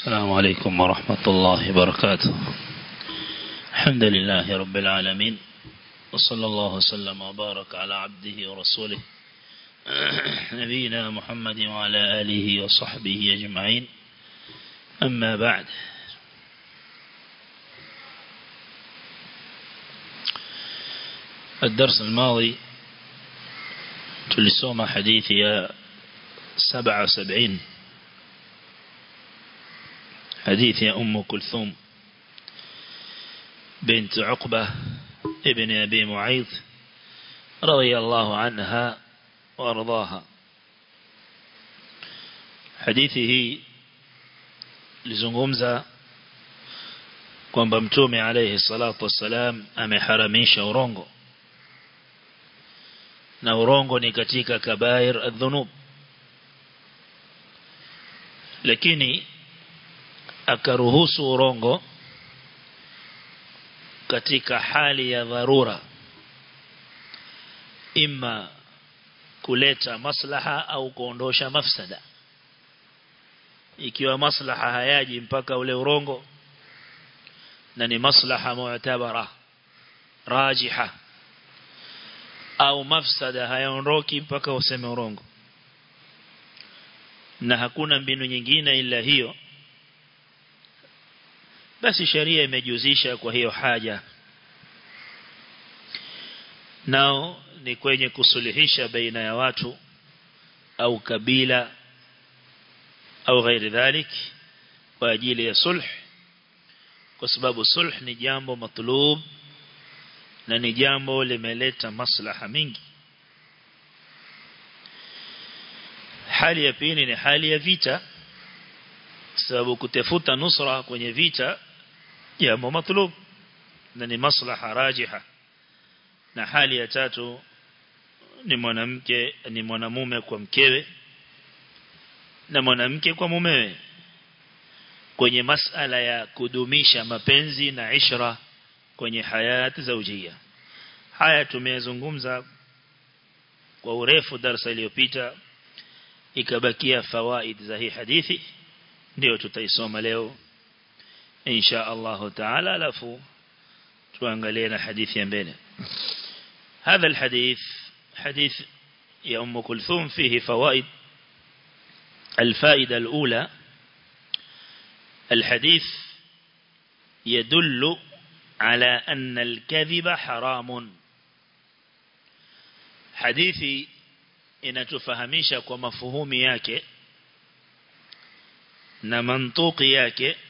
السلام عليكم ورحمة الله وبركاته. الحمد لله رب العالمين. وصلى الله وسلم وبارك على عبده ورسوله. نبينا محمد وعلى آله وصحبه أجمعين. أما بعد. الدرس الماضي تلسوم حديث يا سبعة وسبعين. حديث يا أم كلثوم بنت عقبة ابن أبي معيط رضي الله عنها وأرضاها. حديثه لزنغمزة كنبمتومي عليه الصلاة والسلام أمي حرمي أورونغو نورونغو نكتيك كبائر الذنوب لكني akaruhusu urongo katika hali ya dharura imma kuleta maslaha au kuondosha mafsada. Ikiwa maslaha hayaji mpaka ule urongo na ni maslaha mu'tabara rajiha au mafsada hayaondoki mpaka useme urongo. Na hakuna mbinu nyingine ila hiyo basi sharia imejuzisha kwa hiyo haja. Nao ni kwenye kusuluhisha baina ya watu au kabila au ghairi dhalik kwa ajili ya sulh kwa sababu sulh ni jambo matlub na ni jambo limeleta maslaha mingi. Hali ya pili ni hali ya vita sababu kutafuta nusra kwenye vita jambo matlub na ni maslaha rajiha. Na hali ya tatu ni mwanamke ni mwanamume kwa mkewe. Na mwanamke kwa mumewe. Kwenye masala ya kudumisha mapenzi na ishra kwenye hayati zaujia haya tumezungumza kwa urefu darasa iliyopita ikabakia fawaid za hii hadithi. Ndio tutaisoma leo إن شاء الله تعالى. لفو. توانغلينا حديث ينبين. هذا الحديث حديث يا أم كلثوم فيه فوائد. الفائدة الأولى الحديث يدل على أن الكذب حرام. حديثي إن تفهميشك ومفهومياك نمنطوقياك نمنطوقياك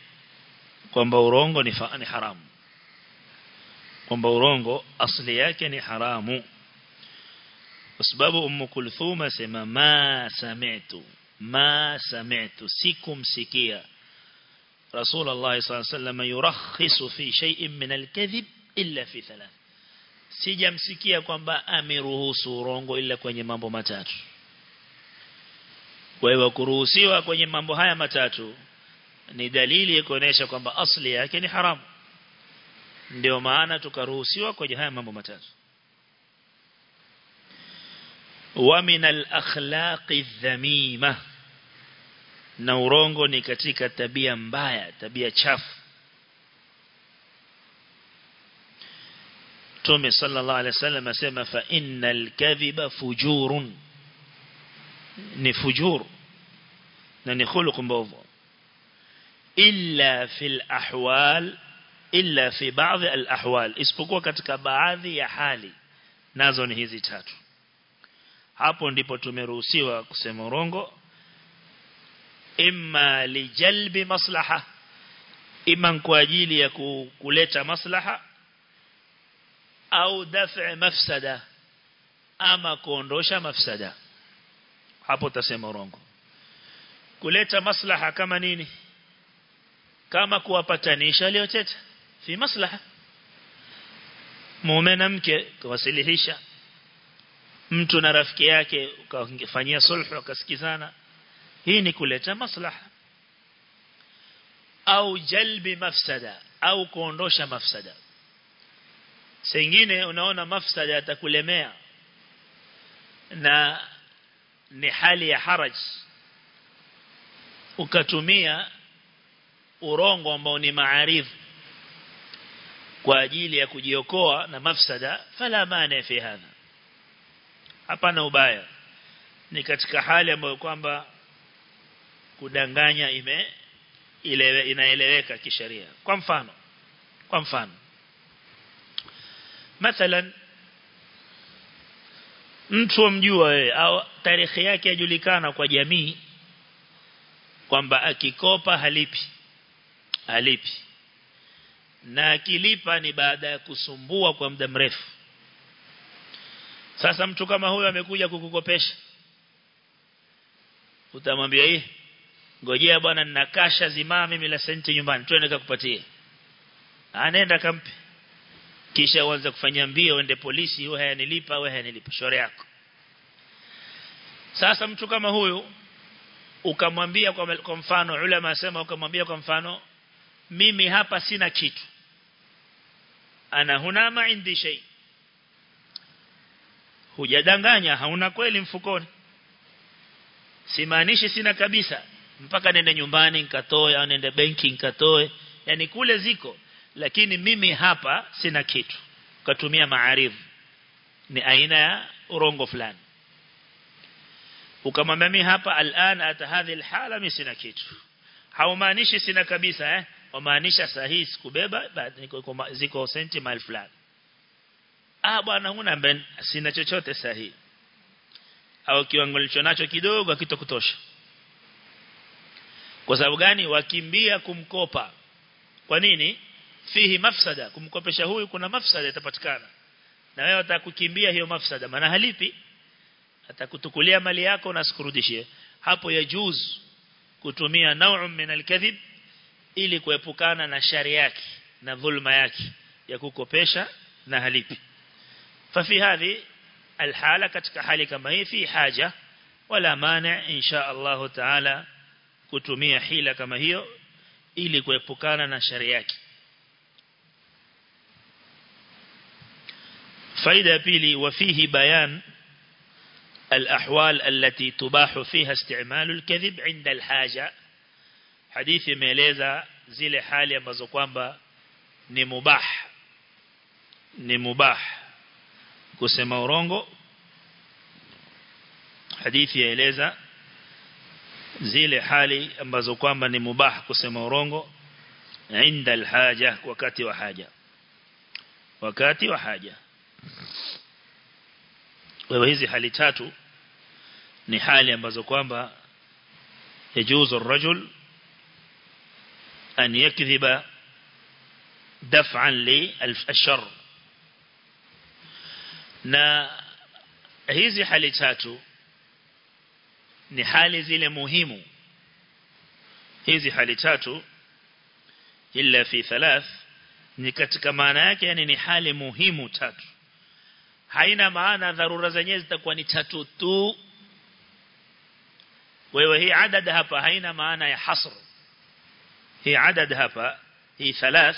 kwamba urongo ni ni haramu. Kwamba urongo asli yake ni haramu. Kwa sababu ummu kulthuma asema ma sami'tu ma sami'tu sikumsikia Rasulullah sallallahu alaihi wasallam yurakhisu fi shay'in min al-kadhib illa fi thalath. Sijamsikia kwamba ameruhusu urongo ila kwenye mambo matatu. Kwa hivyo kuruhusiwa kwenye mambo haya matatu ni dalili ya kuonesha kwamba asli yake ni haramu ndio maana tukaruhusiwa kwenye haya mambo matatu. Wa min al-akhlaqi dhamima. Na urongo ni katika tabia mbaya tabia chafu. Tume sallallahu alaihi wasallam asema fa innal kadhiba fujurun. Ni fujur na ni khuluq mbovu illa fil ahwal illa fi baadhi al ahwal isipokuwa katika baadhi ya hali nazo ni hizi tatu. Hapo ndipo tumeruhusiwa kusema urongo. Imma lijalbi maslaha imma kwa ajili ya kuleta maslaha au daf'i mafsada ama kuondosha mafsada. Hapo tasema urongo. Kuleta maslaha kama nini kama kuwapatanisha aliyoteta fi maslaha. Mume na mke kuwasilihisha mtu na rafiki yake ukafanyia sulhu ukasikizana hii ni kuleta maslaha. Au jalbi mafsada au kuondosha mafsada. Sengine unaona mafsada atakulemea na ni hali ya haraj. Ukatumia urongo ambao ni maarifu kwa ajili ya kujiokoa na mafsada fala maana fi hadha. Hapana ubaya. Ni katika hali ambayo kwamba kudanganya ime ile inaeleweka kisheria. Kwa mfano kwa mfano. Mathalan mtu amjua wewe au tarehe yake yajulikana kwa jamii kwamba akikopa halipi halipi. Na akilipa ni baada ya kusumbua kwa muda mrefu. Sasa mtu kama huyo amekuja kukukopesha. Utamwambia hii ngojea bwana nina kasha zimaa mimi la senti nyumbani twende kukupatie anaenda kampe kisha uanze kufanya mbio uende polisi wewe hayanilipa wewe hayanilipa shore yako. Sasa mtu kama huyu ukamwambia kwa, kwa mfano ulama asema ukamwambia kwa mfano mimi hapa sina kitu. Ana huna ma indi shay hujadanganya hauna kweli mfukoni. Simaanishi sina kabisa. Mpaka nende nyumbani nikatoe au nende benki nikatoe yani kule ziko lakini mimi hapa sina kitu. Katumia maarifu. Ni aina ya urongo fulani. Ukamwambia mimi hapa alana ata hadhi alhala mimi sina kitu. Haumaanishi sina kabisa eh wamaanisha sahihi sikubeba ziko senti mile fulani ah bwana huna mben sina chochote sahihi au kiwango nilichonacho kidogo kitokutosha kwa sababu gani? Wakimbia kumkopa. Kwa nini? Fihi mafsada. Kumkopesha huyu kuna mafsada itapatikana na wewe utakukimbia hiyo mafsada maana halipi. Atakutukulia mali yako na sikurudishie hapo ya juz kutumia nau'un min alkadhib ili kuepukana na shari yake na dhulma yake ya kukopesha na halipi fafi hadhi alhala katika hali kama hii fi haja wala mani insha Allah taala kutumia hila kama hiyo ili kuepukana na shari yake faida pili wafihi bayan الأحوال التي تباح فيها استعمال الكذب عند الحاجة hadithi imeeleza zile hali ambazo kwamba ni mubah. Ni mubah. Kusema urongo hadithi yaeleza zile hali ambazo kwamba ni mubah kusema urongo inda alhaja wakati wa haja. Wakati wa haja. Kwa hizi hali tatu ni hali ambazo kwamba yajuzu rajul أن يكذب دفعا للشر na hizi hali tatu ni hali zile muhimu hizi hali tatu illa fi thalath ni katika maana yake yani ni hali muhimu tatu haina maana dharura zenyewe zitakuwa ni tatu tu wewe hii adad hapa haina maana ya hasr hii adad hapa hii thalath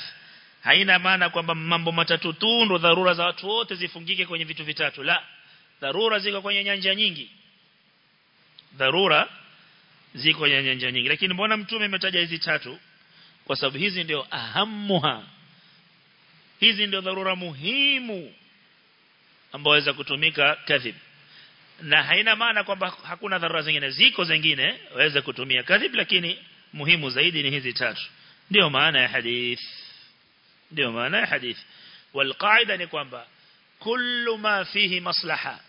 haina maana kwamba mambo matatu tu ndo dharura za watu wote zifungike kwenye vitu vitatu. La dharura ziko kwenye nyanja nyingi. Dharura ziko kwenye nyanja nyingi. Lakini mbona mtume ametaja hizi tatu? Kwa sababu hizi ndio ahamuha hizi ndio dharura muhimu ambazo waweza kutumika kadhib. Na haina maana kwamba hakuna dharura zingine. Ziko zingine waweza kutumia kadhib lakini muhimu zaidi ni hizi tatu ndio maana ya hadith ndio maana ya hadith والقاعده ni kwamba kullu ma fihi maslaha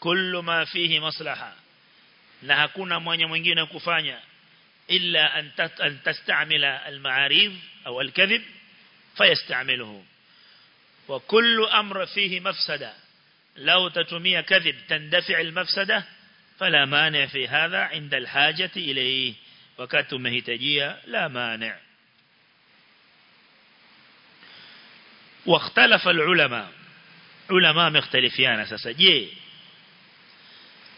kullu ma fihi maslaha na hakuna mwenye mwingine kufanya illa an tastamila al-ma'arif au al-kadhib fayastamiluhu wa kullu amra fihi mafsada لو تتمية كذب تندفع المفسدة فلا مانع في هذا عند الحاجة إليه وكات مهتجية لا مانع واختلف العلماء علماء مختلفين sasa je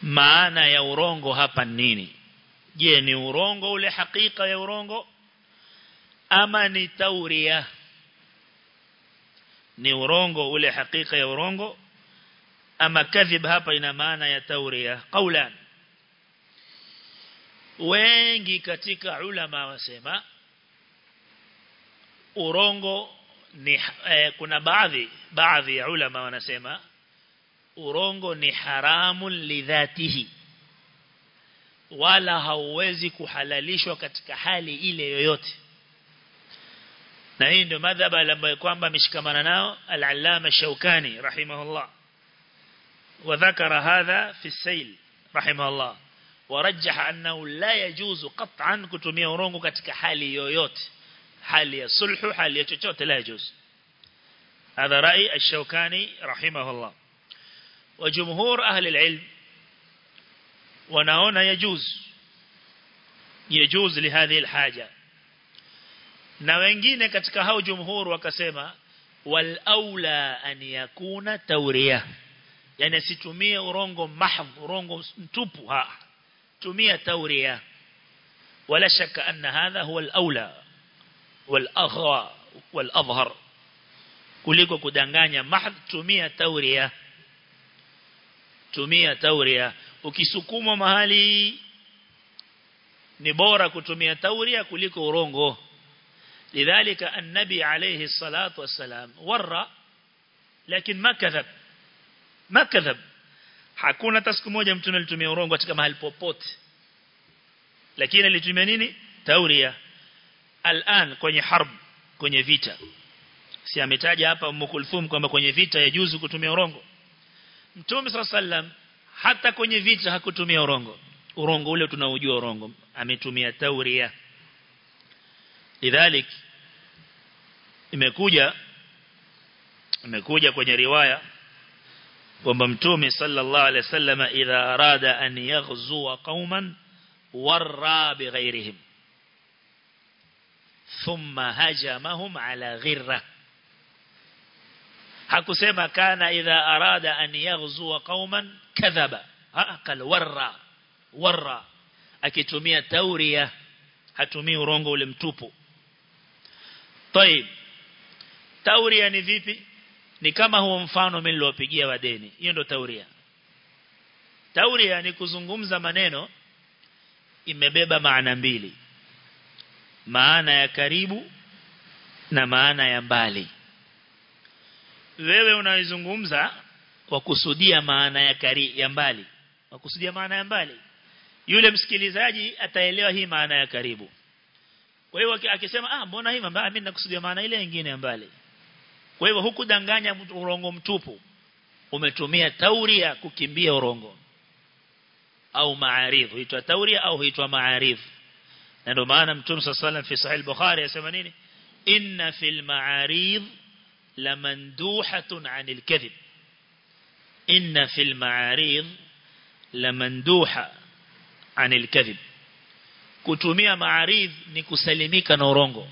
maana ya urongo hapa nini je ni urongo ule hakika ya urongo ama ni tauria ni urongo ule hakika ya urongo ama kadhib hapa ina maana ya tauria qaulan wengi katika ulama wasema urongo ni eh, kuna baadhi baadhi ya ulama wanasema urongo ni haramun lidhatihi wala hauwezi kuhalalishwa katika hali ile yoyote. Na hii ndio madhhabu ambayo kwamba ameshikamana nao al-Allama Shawkani rahimahullah. Wa dhakara hadha fi as-Sail rahimahullah ورجح أنه لا يجوز قطعا كتمية ورونغو katika hali yoyote hali ya sulhu hali ya chochote la yajuz هذا رأي الشوكاني رحمه الله وجمهور أهل العلم ونهون يجوز يجوز لهذه الحاجة na wengine katika hao jumhur wakasema wal aula an yakuna tawriya yani asitumie urongo mahdh urongo mtupu ha تمية تورية ولا شك أن هذا هو الأولى والأغرى والأظهر. كلكو كدنغانيا محض تمية تورية تمية تورية وكسكوم مهالي نبورة كتمية تورية كلكو رونغو. لذلك النبي عليه الصلاة والسلام ورى لكن ما كذب. ما كذب. Hakuna hata siku moja mtume alitumia urongo katika mahali popote. Lakini alitumia nini? Tauria. Al'an kwenye harb kwenye vita. Si ametaja hapa Umm Kulthum kwamba kwenye vita yajuzu kutumia urongo? Mtume sallam hata kwenye vita hakutumia urongo. Urongo ule tunaujua urongo ametumia tauria. Lidhalik imekuja imekuja kwenye riwaya وممتومي صلى الله عليه وسلم إذا أراد أن يغزو قوما ورى بغيرهم. ثم هجمهم على غرة. حكسما كان إذا أراد أن يغزو قوما كذب أقل ورى ورى أكتمي تورية حتمي رونغو لمتوبو طيب تورية نذيبي ni kama huo mfano mimi niliopigia wadeni. Hiyo ndo tauria. Tauria ni kuzungumza maneno imebeba maana mbili. Maana ya karibu na maana ya mbali. Wewe unaizungumza kwa kusudia maana ya kari ya mbali. Kwa kusudia maana ya mbali. Yule msikilizaji ataelewa hii maana ya karibu. Kwa hiyo akisema ah mbona hii mbona mimi nakusudia maana ile nyingine ya mbali kwa hivyo hukudanganya urongo mtupu. Umetumia tauria kukimbia urongo. Au maaridh huitwa tauria au huitwa maaridh na ndio maana mtume صلى الله fi sahih bukhari yasema nini? Inna fil maaridh lamanduhatun anil kadhib. Inna fil maaridh lamanduha anil kadhib. Kutumia maaridh ni kusalimika na urongo.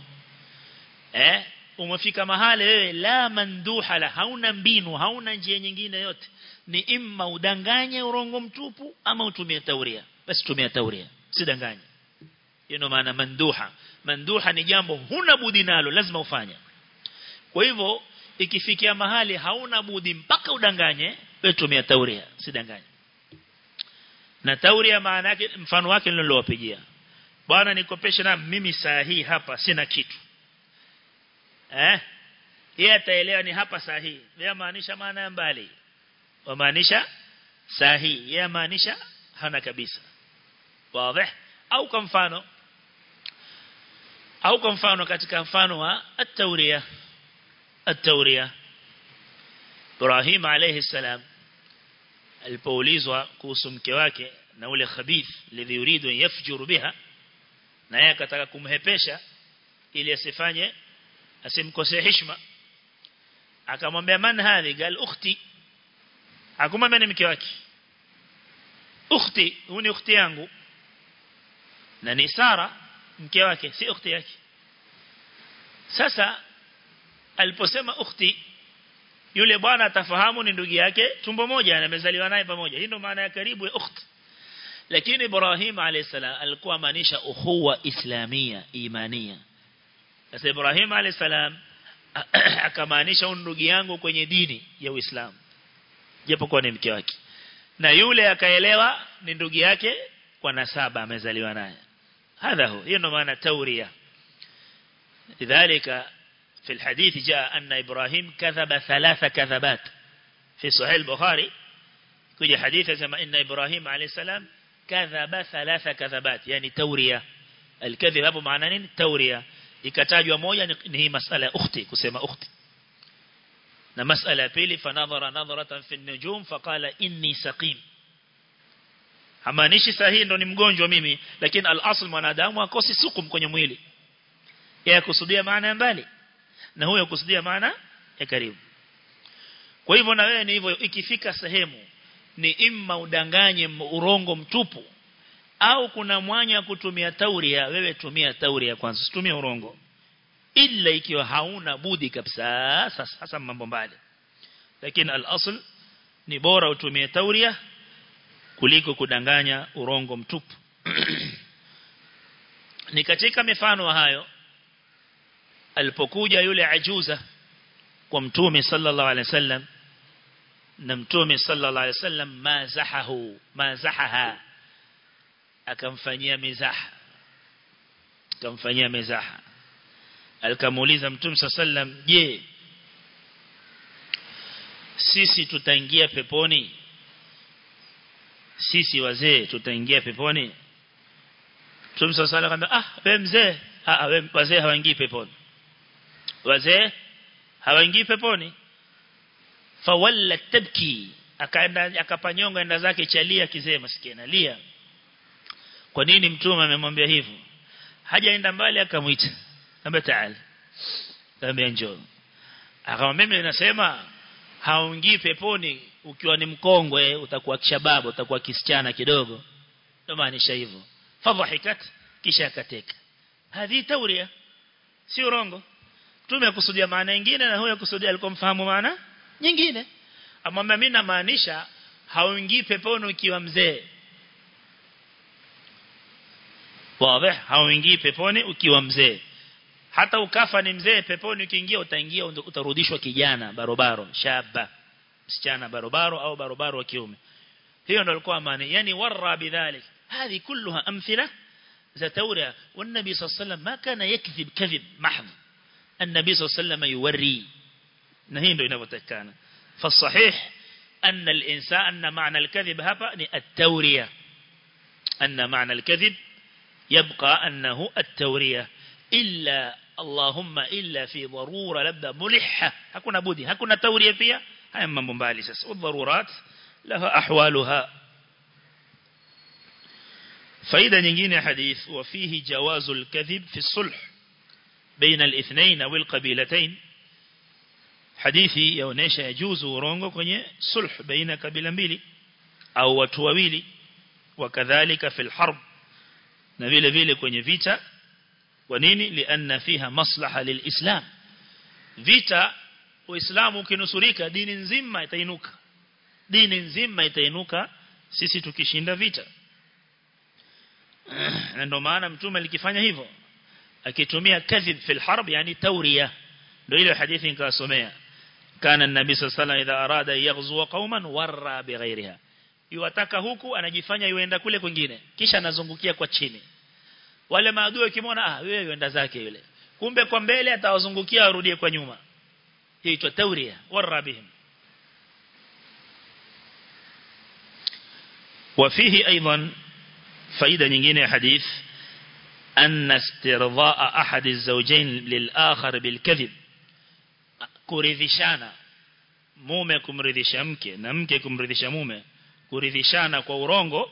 Eh umefika mahali wewe la manduha la hauna mbinu hauna njia nyingine yote. Ni imma udanganye urongo mtupu ama utumie tauria. Basi tumia tauria sidanganye hiyo maana manduha. Manduha ni jambo huna budi nalo lazima ufanye. Kwa hivyo ikifikia mahali hauna budi mpaka udanganye wewe tumia tauria sidanganye na tauria maana yake mfano wake nilowapigia bwana nikopeshe na mimi saa hii hapa sina kitu eh? Yeye ataelewa ni hapa sahihi. Yeye maanisha maana ya mbali. Wamaanisha sahihi. Yeye maanisha hana kabisa. Wazi? Au kwa mfano au kwa mfano katika mfano wa at-tawriya at-tawriya Ibrahim alayhi salam alipoulizwa kuhusu mke wake na ule khabith alladhi yuridu yafjuru biha na yeye akataka kumhepesha ili asifanye asimkosee heshima. Akamwambia man hadhi? Gal ukhti. Akamwambia ni mke wake. Ukhti huyu ni ukhti yangu. Na ni Sara mke wake si ukhti yake. Sasa aliposema ukhti yule bwana atafahamu ni ndugu yake tumbo moja amezaliwa naye pamoja. Hii ndio maana ya karibu ya ukhti. Lakini Ibrahim alayhisalam alikuwa maanisha ukhuwa islamia imania sasa Ibrahim alayhisalam akamaanisha ndugu yangu kwenye dini ya Uislamu japokuwa ni mke wake na yule akaelewa ni ndugu yake kwa nasaba amezaliwa naye hadha hu hiyo ndo maana tauria lidhalika في الحديث جاء أن إبراهيم كذب ثلاث كذبات في صحيح البخاري كي حديث كما إن إبراهيم عليه السلام كذب ثلاث كذبات يعني تورية الكذب أبو معنى تورية ikatajwa moja ni hii masala ya ukhti kusema ukhti. Na masala ya pili fanadhara nadharatan fi an-nujum faqala inni saqim. Hamaanishi sahihi ndo ni mgonjwa mimi lakini al-asl mwanadamu akosi sukum kwenye mwili. Yeye kusudia maana ya mbali na huyo kusudia maana ya karibu. Kwa hivyo na wewe ni hivyo ikifika sehemu ni imma udanganye urongo mtupu au kuna mwanya kutumia tauria wewe tumia tauria kwanza usitumie urongo. Ila ikiwa hauna budi kabisa sasa hasa mambo mbali. Lakini al-asl ni bora utumie tauria kuliko kudanganya urongo mtupu. Ni katika mifano hayo alipokuja yule ajuza kwa mtume sallallahu alaihi wasallam na mtume sallallahu alaihi wasallam mazahahu mazahaha akamfanyia mizaha. Akamfanyia mizaha. Alikamuuliza mtume sallam je sisi tutaingia peponi? Sisi wazee tutaingia peponi? Mtume sallam akamwambia ah wewe mzee ah wewe wazee hawaingii peponi. Wazee hawaingii peponi. Fawalla tabki akaenda akapanyonga enda zake chalia kizee maskini lia kwa nini mtume amemwambia hivyo? Hajaenda mbali akamwita. Ambaye taali ambaye njoo. Akamwambia mimi nasema haungii peponi. Ukiwa ni mkongwe utakuwa kishababu utakuwa kisichana kidogo. Ndio maanisha hivyo. Fadhahikat kisha akateka. Hadhi tauria. Si urongo. Mtume akusudia maana nyingine na huyo akusudia alikuwa mfahamu maana nyingine. Amwambia mimi namaanisha haungii peponi ukiwa mzee واضح hauingii peponi ukiwa mzee hata ukafa ni mzee peponi ukiingia utaingia utarudishwa kijana barobaro shaba msichana barobaro au barobaro wa kiume hiyo ndio ilikuwa amani yani warra bidhalik hadi kulluha amthila za tawra wan nabii sallallahu alayhi wasallam ma kana yakdhib kadhib mahd an nabii sallallahu alayhi wasallam yuwarri na hii ndio inavyotakana fa sahih أن الإنسان أن معنى الكذب هبا التورية أن معنى الكذب يبقى أنه التورية. إلا اللهم إلا في ضرورة لبدأ ملحة. هكونا بودي هكونا تورية فيها. هاي من مبالسس والضرورات لها أحوالها. فإذا نجينا حديث وفيه جواز الكذب في الصلح بين الاثنين والقبيلتين حديثي يونيش يجوز ورونغو كني صلح بين قبيلة ميلي أو وطوويلي وكذلك في الحرب. Na vile vile kwenye vita kwa nini lianna fiha maslaha lilislam vita uislamu ukinusurika dini nzima itainuka dini nzima itainuka sisi tukishinda vita na ndio maana mtume alikifanya hivyo akitumia kadhib fil harb yani tawriya ndio ile hadithi nikasomea kana nabii sallallahu alayhi idha arada yaghzu qauman warra bighairiha yuwataka huku anajifanya yuenda kule kwingine kisha anazungukia kwa chini wale maadui wakimwona ah wewe yuenda zake yule kumbe kwa mbele atawazungukia arudie kwa nyuma hii itwa tawriya warra bihim وفيه أيضا فائدة nyingine ya hadith أن استرضاء أحد الزوجين للآخر بالكذب kuridhishana mume kumridhisha mke na mke kumridhisha mume kuridhishana kwa urongo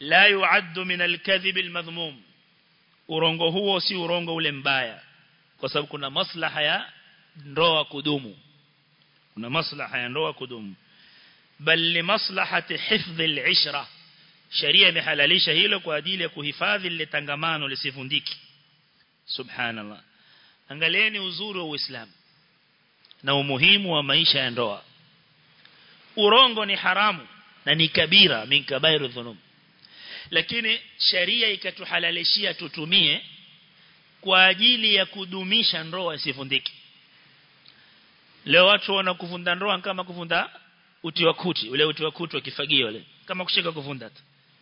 la yuaddu min alkadhib almadhmum. Urongo huo si urongo ule mbaya kwa sababu kuna maslaha ya ndoa kudumu. Kuna maslaha ya ndoa kudumu. Bal li maslahati hifdh alishra. Sharia imehalalisha hilo kwa ajili ya kuhifadhi lile tangamano lisivundiki. Subhanallah. Angalieni uzuri wa uislamu na umuhimu wa maisha ya ndoa. Urongo ni haramu na ni kabira min kabairu dhunub lakini sharia ikatuhalalishia tutumie kwa ajili ya kudumisha ndoa isivundiki leo watu wanakuvunda ndoa kama kuvunda uti wa kuti ule uti wa kuti wa kifagio ule kama kushika kuvunda tu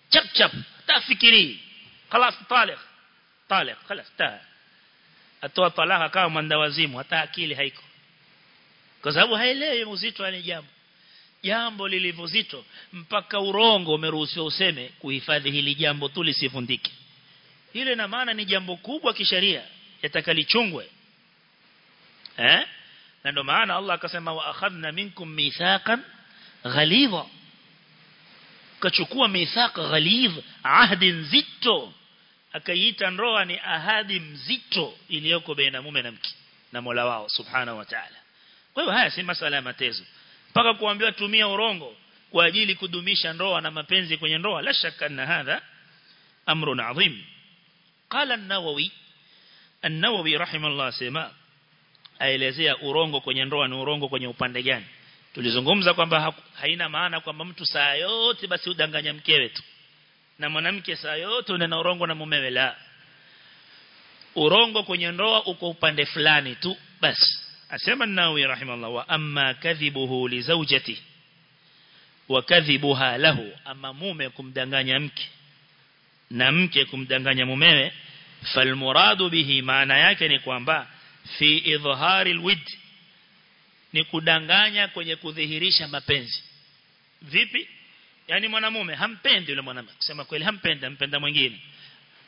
chap chap tafikiri خلاص طالق طالق خلاص تا atoa talaka kama mwandawazimu hata akili haiko kwa sababu haelewi uzito wa jambo jambo lilivyozito mpaka urongo umeruhusiwa useme kuhifadhi hili jambo tu lisifundike ile na maana ni jambo kubwa kisheria yatakalichungwe. Eh? Na ndio maana Allah akasema wa akhadna minkum mithaqan ghalidha. Kachukua mithaq ghalidh ahdi nzito akaiita ndoa ni ahadi mzito iliyoko baina mume na mke na Mola wao subhanahu wa ta'ala. Kwa hiyo haya si masala ya matezo mpaka kuambiwa tumia urongo kwa ajili kudumisha ndoa na mapenzi kwenye ndoa. La shakka na hadha amrun adhim qala an-nawawi an-nawawi rahimahullah sema aelezea urongo kwenye ndoa ni urongo kwenye upande gani? Tulizungumza kwamba haina maana kwamba mtu saa yote basi udanganya mkewe tu. Na mwanamke saa yote unena urongo na mumewe la. Urongo kwenye ndoa uko upande fulani tu basi asema nawi rahimahullah wa amma kadhibuhu li zawjati wa kadhibuha lahu. Ama mume kumdanganya mke na mke kumdanganya mumewe falmuradu bihi maana yake ni kwamba fi idhhari alwid ni kudanganya kwenye kudhihirisha mapenzi. Vipi? Yani mwanamume hampendi yule mwanamke kusema kweli hampendi ampenda mwingine.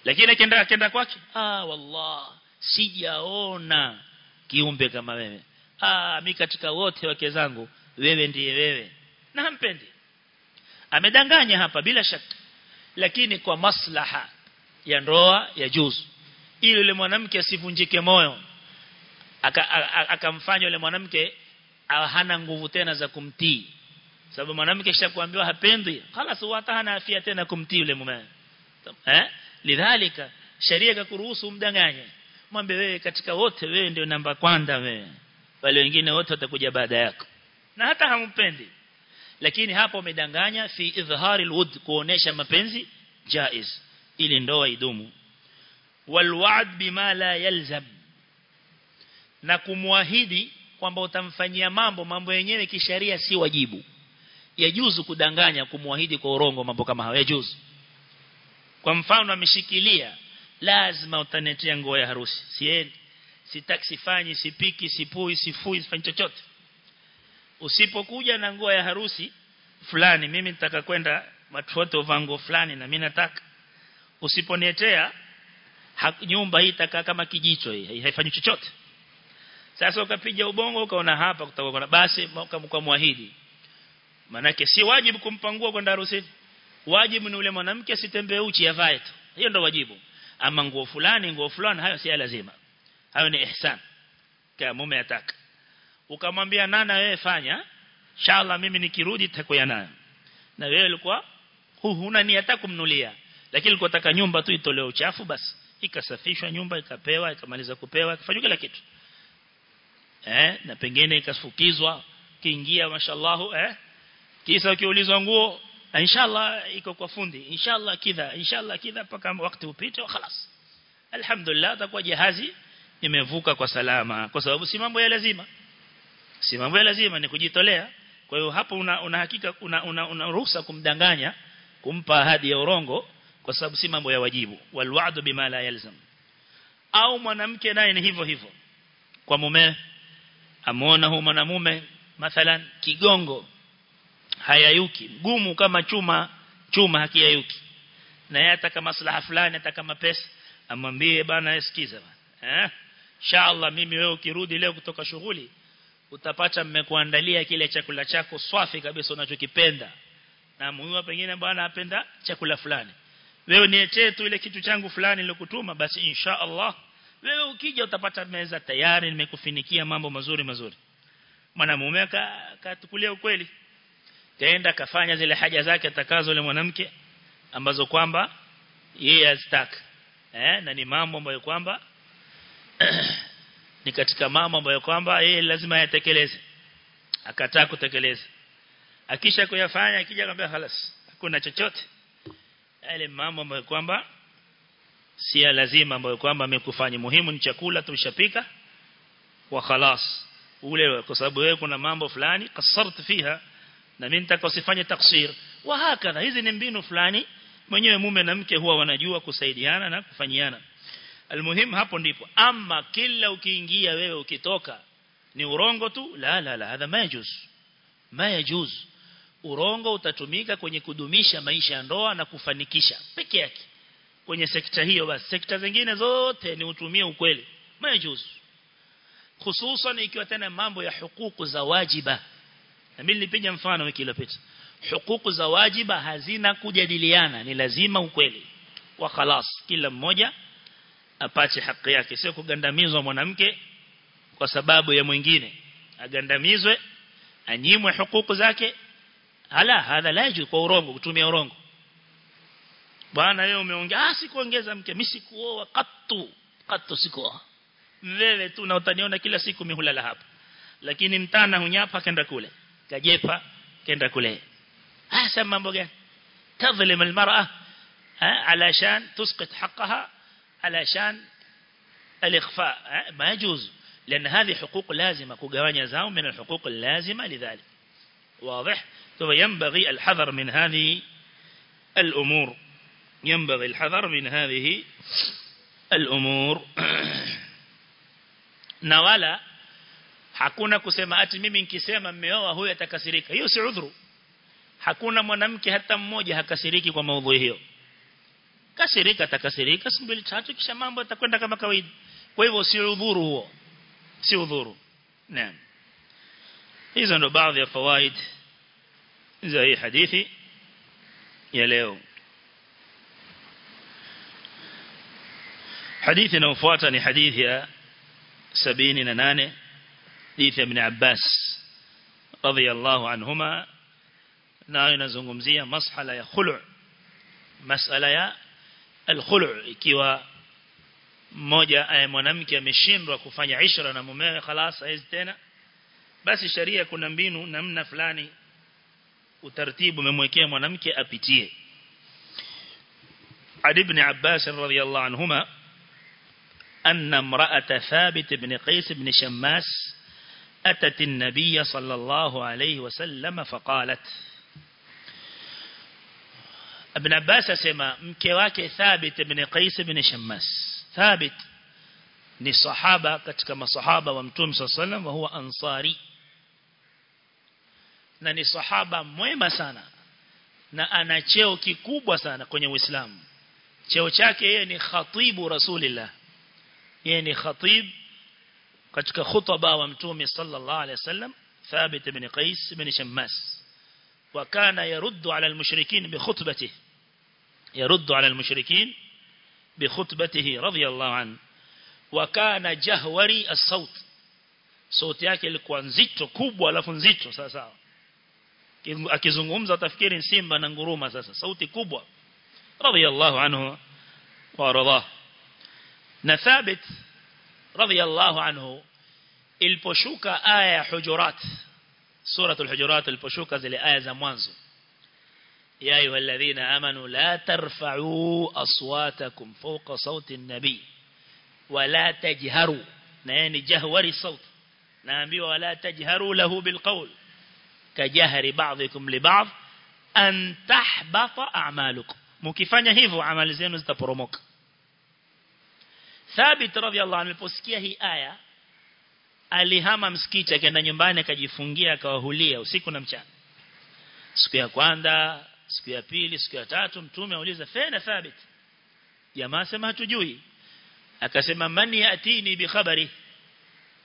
Lakini akienda akienda kwake ah wallah sijaona kiumbe kama wewe ah mimi katika wote wake zangu wewe ndiye wewe na hampendi amedanganya hapa bila shaka lakini kwa maslaha ya ndoa ya juzu ili yule mwanamke asivunjike moyo akamfanya yule mwanamke hana nguvu tena za kumtii sababu mwanamke kishakuambiwa hapendi خلاص hata hana afya tena kumtii yule mume eh lidhalika sheria ikakuruhusu umdanganye mwambie wewe katika wote wewe ndio namba kwanza wewe. Wale wengine wote watakuja baada yako. Na hata hampendi. Lakini hapo umedanganya fi idhhari alwud kuonesha mapenzi jaiz. Ili ndoa idumu. Walwaad bima la yalzam. Na kumwahidi kwamba utamfanyia mambo mambo yenyewe kisheria si wajibu. Yajuzu kudanganya kumwahidi kwa urongo mambo kama hayo yajuzu. Kwa mfano ameshikilia lazima utanetea nguo ya harusi. Siendi sitaki sifanyi sipiki sipui sifui sifanyi chochote. Usipokuja na nguo ya harusi fulani mimi nitaka kwenda watu wote vango fulani na mimi nataka. Usiponiletea nyumba hii itakaa kama kijicho hii haifanyi chochote. Sasa ukapiga ubongo ukaona hapa kutakuwa basi kwa muahidi. Manake si wajibu kumpangua kwenda harusi wajibu ni ule mwanamke asitembee uchi avae tu. Hiyo ndo wajibu ama nguo fulani nguo fulani hayo si lazima. Hayo ni ihsan. Kama mume ataka. Ukamwambia nana wewe fanya inshallah mimi nikirudi nitakuya nayo na wewe ulikuwa huna nia hata kumnulia. Lakini ulikuwa taka nyumba tu itolewe uchafu basi. Ikasafishwa nyumba ikapewa ikamaliza kupewa ikafanywa kila kitu. Eh na pengine ikafukizwa kiingia mashallah eh. Kisa ukiulizwa nguo inshallah iko kwa fundi inshallah kidha inshallah kidha paka wakati upite خلاص alhamdulillah atakuwa jahazi imevuka kwa salama kwa sababu si mambo ya lazima si mambo ya lazima ni kujitolea kwa hiyo hapo una, una hakika una, una, una ruhusa kumdanganya kumpa ahadi ya urongo kwa sababu si mambo ya wajibu walwa'du bima la yalzam au mwanamke naye ni hivyo hivyo kwa mume amuona huyu mwanamume mathalan kigongo hayayuki. Mgumu kama chuma chuma hakiyayuki. Na yeye ataka maslaha fulani ataka mapesa amwambie bana sikiza bana eh? Inshallah mimi wewe ukirudi leo kutoka shughuli utapata mmekuandalia kile chakula chako swafi kabisa unachokipenda. Na muhimu pengine bwana apenda chakula fulani. Wewe nietee tu ile kitu changu fulani nilikutuma basi insha Allah wewe ukija utapata meza tayari nimekufinikia mambo mazuri mazuri. Mwanamume akatukulia ukweli kaenda kafanya zile haja zake atakazo yule mwanamke ambazo kwamba yeye azitaka eh na ni mambo ambayo kwamba ni katika mambo ambayo kwamba yeye lazima yatekeleze. Akataa kutekeleza. Akisha kuyafanya akija akamwambia halas hakuna chochote. Yale mambo ambayo kwamba si lazima ambayo kwamba amekufanya. Muhimu ni chakula tushapika wa khalas. Ule kwa sababu wewe kuna mambo fulani kasart fiha na mimi nitaka taksir. Wa hakadha hizi ni mbinu fulani. Mwenyewe mume na mke huwa wanajua kusaidiana na kufanyiana. Almuhim hapo ndipo. Ama kila ukiingia wewe ukitoka ni urongo tu? La la la. Hadha majuz majus urongo utatumika kwenye kudumisha maisha ya ndoa na kufanikisha. Peke yake. Kwenye sekta hiyo basi. Sekta zingine zote ni utumie ukweli. Majuz hususan ikiwa tena mambo ya hukuku za wajiba na mimi nilipiga mfano wiki iliyopita. Hukuku za wajiba hazina kujadiliana ni lazima ukweli wa khalas. Kila mmoja apate haki yake. Sio kugandamizwa mwanamke kwa sababu ya mwingine. Agandamizwe anyimwe hukuku zake. Ala hadha laji kwa urongo kutumia urongo. Bwana wewe umeongea ah sikuongeza mke mimi sikuoa katu katu sikuoa. Wewe tu na utaniona kila siku mihulala hapa. Lakini mtana hunyapa kenda kule kajepa kenda kule. Ah sema mambo gani? تظلم المرأة علشان تسقط حقها علشان الإخفاء ما يجوز لأن هذه حقوق لازمة كجوانيا زاو من الحقوق اللازمة لذلك واضح ثم ينبغي الحذر من هذه الأمور ينبغي الحذر من هذه الأمور نوالا hakuna kusema ati mimi nikisema mmeoa huyo atakasirika. Hiyo si udhuru. Hakuna mwanamke hata mmoja hakasiriki kwa maudhui hiyo. Kasirika atakasirika simbili tatu kisha mambo atakwenda kama kawaida. Kwa hivyo si udhuru huo. Si udhuru. Naam. Hizo ndo baadhi ya fawaid za hii hadithi ya leo. Hadithi inayofuata ni hadithi ya 78 حديث ابن عباس رضي الله عنهما ناين زنغمزية يا خلع. مسألة يا الخلع. كيوا موجة أي منامك مشين وكفاني عشرة نمومي خلاص أيزتنا بس الشريعة كنا نبينو نمنا فلاني وترتيب مموكي منامك أبتية عدي ابن عباس رضي الله عنهما أن امرأة ثابت بن قيس بن شماس أتت النبي صلى الله عليه وسلم فقالت ابن عباس سما مكواك ثابت بن قيس بن شمس ثابت نصحابة كتكما صحابة ومتوم صلى الله عليه وسلم وهو أنصاري. نني صحابة مهمة سانا نأنا چهو كيكوبة سانا كوني وسلام چهو چاكي يعني خطيب رسول الله يعني خطيب katika khutba wa mtume sallallahu alaihi wasallam ثابت بن قيس بن شماس وكان يرد على المشركين بخطبته يرد على المشركين بخطبته رضي الله عنه wakana jahwari as-saut sauti yake ilikuwa nzito kubwa alafu nzito sawa sawa akizungumza utafikiri simba na nguruma sasa sauti kubwa radiyallahu anhu wa radha na thabit radiyallahu anhu iliposhuka aya ya hujurat suratul hujurat iliposhuka zile aya za mwanzo ya ayyuhalladhina amanu la tarfa'u aswatakum fawqa sauti an-nabiy ولا تجهروا يعني جهوري الصوت نامبيوا ولا تجهروا له بالقول كجهر بعضكم لبعض أن تحبط أعمالكم mkifanya hivyo amali zenu zitaporomoka Thabit radhiallahu anhu aliposikia hii aya alihama msikiti akaenda nyumbani akajifungia akawahulia usiku na mchana. Siku ya kwanza siku ya pili siku ya tatu mtume auliza fena Thabit? Jamaa sema hatujui. Akasema mani yatini bi khabari?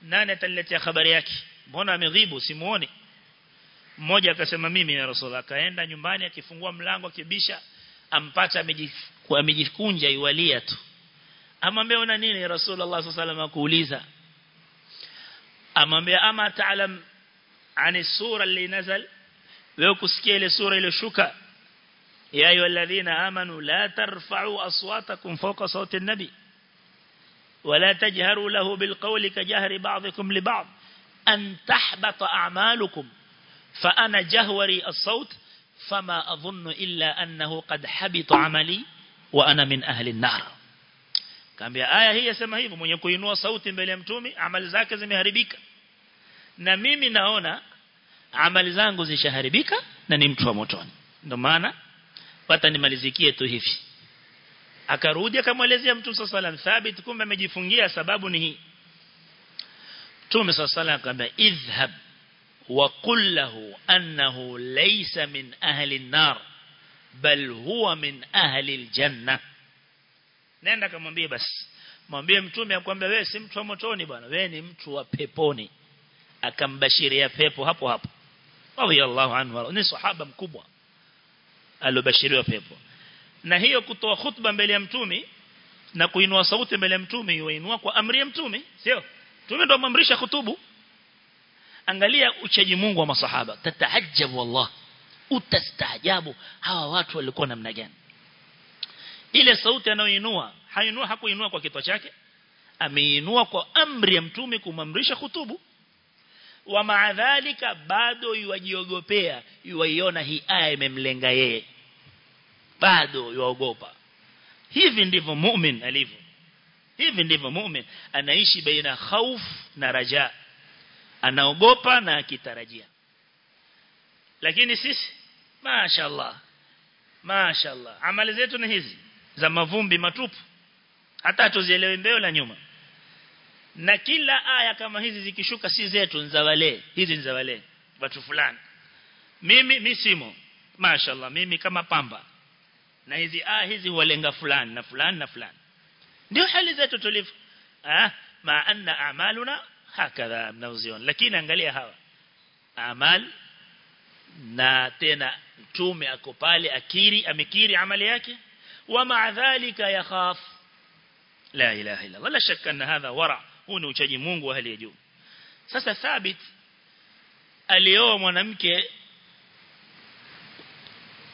Nani ataletea habari yake? Mbona ameghibu simuone mmoja akasema mimi ya rasul akaenda nyumbani akifungua mlango akibisha ampata amejikunja iwalia tu amwambia una nini rasulullah sallallahu alaihi kuuliza amwambia ama taalam ani sura اللي nazal wewe kusikia ile sura iliyoshuka ya ayyuhalladhina amanu la tarfa'u aswatakum fawqa sawti an-nabi ولا تجهروا له بالقول كجهر بعضكم لبعض أن تحبط أعمالكم فأنا جهوري الصوت فما أظن إلا أنه قد حبط عملي وأنا من أهل النار كان بها آية هي سما hivyo mwenye kuinua sauti mbele ya mtume amali zake zimeharibika na mimi naona amali zangu zishaharibika na ni mtu wa motoni ndio maana pata nimalizikie tu hivi akarudi akamwelezea mtume sallallahu alayhi wasallam thabit kumbe amejifungia sababu ni hii mtume sallallahu alayhi wasallam akamwambia idhhab wa qul lahu annahu laysa min ahli an-nar bal huwa min ahli al-janna nenda kamwambie basi. Mwambie mtume akwambia wewe si mtu wa motoni bwana. Wewe ni mtu wa peponi. Akambashiria pepo hapo hapo. Radiyallahu anhu. Ni sahaba mkubwa alobashiriwa pepo. Na hiyo kutoa khutba mbele ya mtume na kuinua sauti mbele ya mtume yuinua kwa amri ya mtume sio? Mtume ndo amamrisha khutubu. Angalia uchaji Mungu wa masahaba. Tatahajjab wallah utastaajabu. Hawa watu walikuwa namna gani ile sauti anayoinua hainua hakuinua kwa kichwa chake. Ameinua kwa amri ya mtume kumamrisha khutubu. Wa maadhalika bado yuwajiogopea yuwaiona hii aya imemlenga yeye. Bado yuogopa hivi ndivyo mu'min alivyo. Hivi ndivyo mu'min anaishi baina khauf na raja. Anaogopa na akitarajia. Lakini sisi mashaallah mashaallah amali zetu ni hizi za mavumbi matupu. Hata tuzielewe mbeo la nyuma. Na kila aya kama hizi zikishuka si zetu nzawale hizi nzawale watu fulani. Mimi mimi simo. Mashaallah mimi kama pamba. Na hizi aya hizi walenga fulani na fulani na fulani. Ndio hali zetu tulivu. Ah ma anna a'maluna hakadha mnauzion lakini angalia hawa. Amal na tena mtume ako pale akiri amekiri amali yake ومع ذلك يخاف. لا إله إلا الله. ولا شك أن هذا ورع. هنا وشجي مونغ وهل يجوم فسثابت اليوم ونمك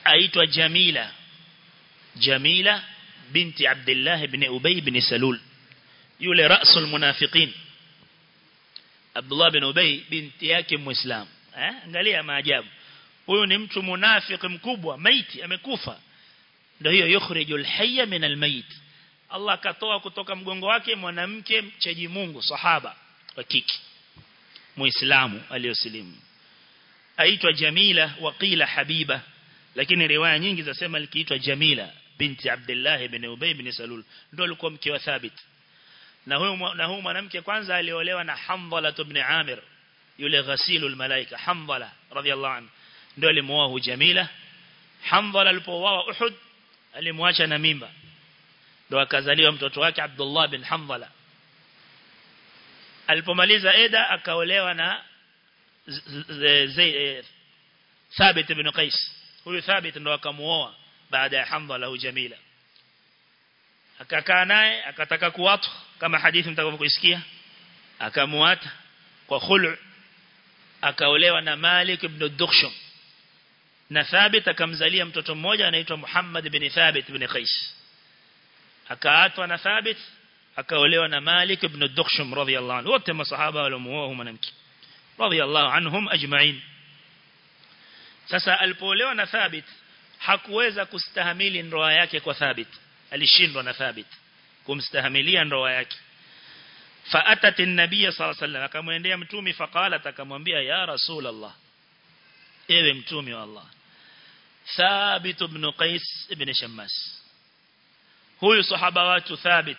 أيتوا جميلة. جميلة بنت عبد الله بن أبي بن سلول. يولي رأس المنافقين. عبد الله بن أبي بنت ياكم مسلم قال لي ما جاب. ويونمت منافق مكبوة ميت أمكوفة ndio hiyo yukhrijul hayya min almayit Allah akatoa kutoka mgongo wake mwanamke mcheji Mungu sahaba wa kike muislamu aliyosilimu. Aitwa Jamila waqila Habiba lakini riwaya nyingi zasema likiitwa Jamila binti Abdullah ibn Ubay ibn Salul ndio alikuwa mke wa Thabit. Na huyo na huyo mwanamke kwanza aliolewa na Hamdala ibn Amir yule ghasilul malaika Hamdala radhiallahu anhu. Ndio alimuoa Jamila. Hamdala alipooa Uhud alimwacha na mimba. Ndo akazaliwa mtoto wake Abdullah bin Hamdala alipomaliza eda akaolewa na Thabit ibn Qais. Huyu Thabit ndo akamuoa baada ya Hamdala hu Jamila. Akakaa naye akataka kuwatu kama hadithi mtakavyokusikia akamuata kwa khulu. Akaolewa na Malik ibn Dukhshum na Thabit akamzalia mtoto mmoja anaitwa Muhammad ibn Thabit ibn Qais akaatwa na Thabit akaolewa na Malik ibn Dukhshum radhiyallahu anhu wote masahaba waliomuoa mwanamke radhiyallahu anhum ajma'in sasa alipoolewa na Thabit hakuweza kustahamili ndoa yake kwa Thabit alishindwa na Thabit kumstahimilia ndoa yake فأتت النبي صلى الله عليه وسلم akamwendea mtume faqalat akamwambia rasul Allah ewe mtume wa Allah Thabit ibn Qais ibn Shammas huyu sahaba watu Thabit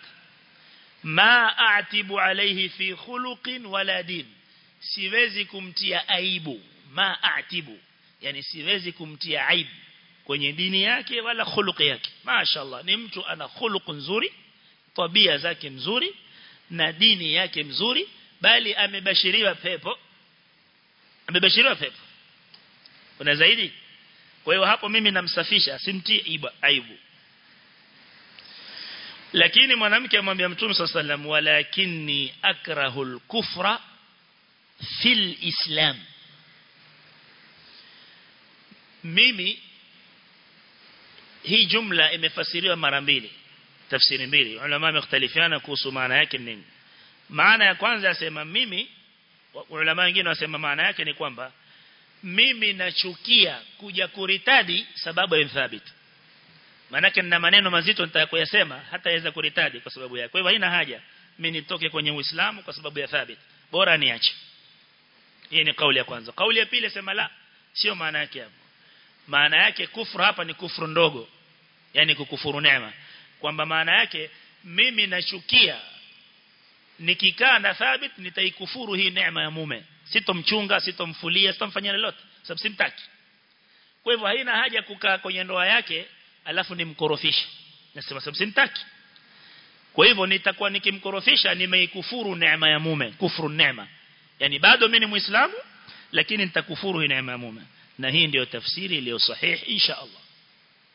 ma a'tibu alayhi fi khuluqin wala din siwezi kumtia aibu ma a'tibu yani siwezi kumtia aibu kwenye dini yake wala khuluqi yake mashaallah ni mtu ana khuluq nzuri tabia zake mzuri na dini yake mzuri bali amebashiriwa pepo amebashiriwa pepo kuna zaidi kwa hiyo hapo mimi namsafisha simtii aibu lakini mwanamke amwambia mtume sallam walakinni akrahul al-kufra fil islam. Mimi hii jumla imefasiriwa mara mbili tafsiri mbili. Ulama wamekhtalifiana kuhusu maana yake nini. Maana ya kwanza yasema mimi ulama wengine wasema maana yake ni kwamba mimi nachukia kuja kuritadi sababu ya thabit. Manake nina maneno mazito nitakayosema hata yaweza kuritadi kwa sababu yake. Kwa hivyo haina haja mimi nitoke kwenye uislamu kwa sababu ya thabit. Bora niache. Hii ni kauli ya kwanza. Kauli ya pili sema la sio maana yake hapo. Maana yake kufuru hapa ni kufuru ndogo yani kukufuru neema. Kwamba maana yake mimi nachukia nikikaa na thabit nitaikufuru hii neema ya mume sitomchunga sitomfulia sitomfanyia lolote. Sababu simtaki. Kwa hivyo haina haja kukaa kwenye ndoa yake alafu nimkorofisha nasema sababu simtaki. Kwa hivyo nitakuwa nikimkorofisha nimeikufuru neema ya mume. Kufuru neema. Yani bado mimi ni muislamu lakini nitakufuru hii neema ya mume. Na hii ndio tafsiri iliyo sahihi insha Allah.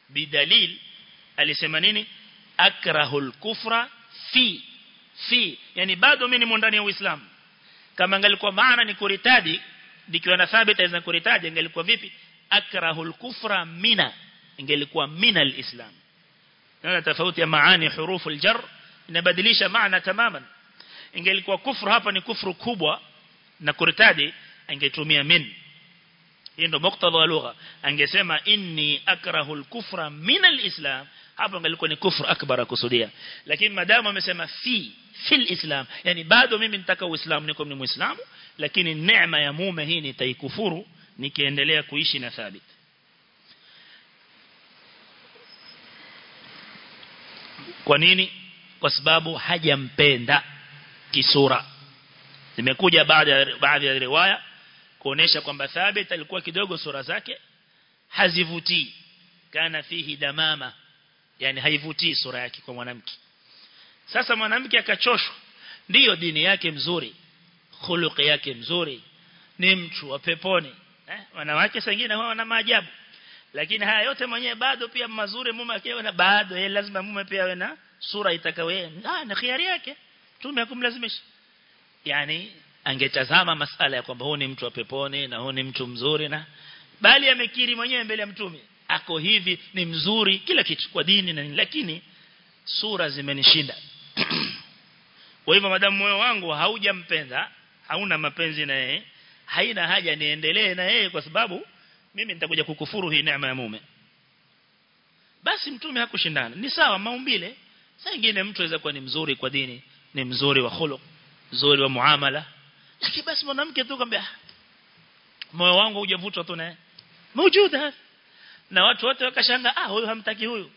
Bidalil alisema nini? Akrahul kufra fi fi. Yani bado mimi ni ndani ya uislamu kama angalikuwa maana ni kuritadi nikiwa na thabita iza kuritadi angalikuwa vipi? Akrahul kufra mina ingelikuwa mina alislam. Na tofauti ya maani hurufu aljar inabadilisha maana tamaman. Ingelikuwa kufru hapa ni kufru kubwa na kuritadi angetumia min. Hii ndio muktadha wa lugha. Angesema inni akrahul al-kufra min al-islam hapo angalikuwa ni kufru akbar akusudia. Lakini madamu amesema fi fil islam. Yani bado mimi nitaka uislamu niko ni muislamu lakini neema ya mume hii nitaikufuru nikiendelea kuishi na thabit. Kwa nini? Kwa sababu hajampenda kisura. Zimekuja baada ya baadhi ya riwaya kuonesha kwamba thabit alikuwa kidogo sura zake hazivutii. Kana fihi damama yani haivutii sura yake kwa mwanamke. Sasa mwanamke akachoshwa. Ndiyo dini yake mzuri. Khuluqi yake mzuri. Ni mtu wa peponi. Eh wanawake wengine wana maajabu. Lakini haya yote mwenyewe bado pia mazuri mume akiwa na bado yeye lazima mume pia awe na sura itakawe ah na khiari yake. Tume akumlazimisha yani angetazama masala ya kwamba huyu ni mtu wa peponi na huyu ni mtu mzuri na bali amekiri mwenyewe mbele ya mtume ako hivi ni mzuri kila kitu kwa dini na nini lakini sura zimenishinda. Kwa hivyo madamu moyo wangu haujampenda hauna mapenzi na yeye haina haja niendelee na yeye kwa sababu mimi nitakuja kukufuru hii neema ya mume. Basi mtume hakushindana. Ni sawa maumbile. Saa nyingine mtu aweza kuwa ni mzuri kwa dini ni mzuri wa khuluq mzuri wa muamala. Lakini basi mwanamke tu kwambia moyo wangu hujavutwa tu naye maujuda na watu wote wakashanga ah huyu hamtaki huyu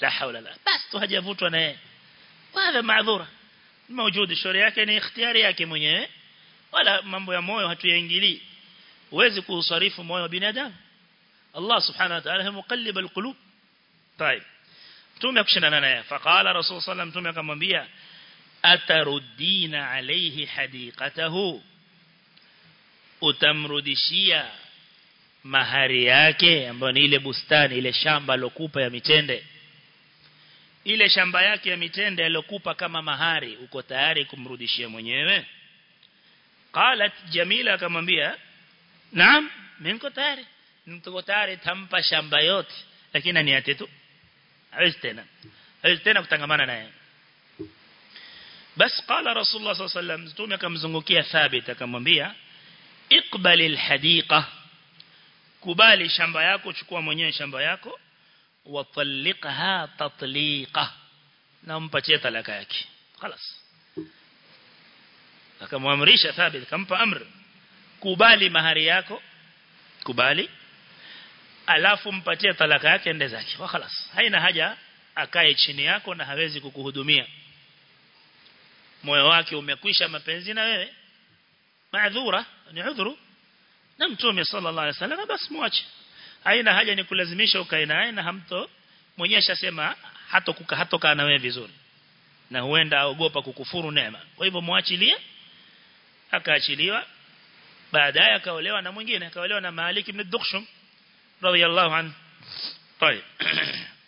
la haula la basi tu hajavutwa naye wala maadhura mawjudi shauri yake ni ikhtiyari yake mwenyewe wala mambo ya moyo hatuyaingilii huwezi kuusarifu moyo wa binadamu Allah subhanahu wa ta'ala muqallib alqulub طيب mtume akushindana naye faqala rasul sallam mtume akamwambia ataruddina alayhi hadiqatahu utamrudishia mahari yake ambayo ni ile bustani ile shamba alokupa ya mitende. Ile shamba yake ya mitende alokupa kama mahari uko tayari kumrudishia mwenyewe? Qalat jamila akamwambia naam mimi niko tayari. Niko tayari tampa shamba yote lakini aniate tu. Hawezi tena. Hawezi tena kutangamana naye. Bas qala rasulullah sallallahu alaihi wasallam mtume akamzungukia thabit akamwambia iqbal alhadiqa kubali shamba yako chukua mwenyewe shamba yako watalliqha tatliqa na mpatie talaka yake خلاص akamwamrisha thabit kampa amri kubali mahari yako kubali alafu mpatie talaka yake ende zake wa خلاص haina haja akae chini yako na hawezi kukuhudumia moyo wake umekwisha mapenzi na wewe maadhura ni udhuru na mtume sallallahu alaihi wasallam basi muache haina haja ni kulazimisha ukae naye na hamto mwenyewe ashasema hatokuka hatokaa na wewe vizuri na huenda aogopa kukufuru neema kwa hivyo muachilie akaachiliwa baadaye akaolewa na mwingine akaolewa na Malik ibn Dukhshum radiyallahu anhu طيب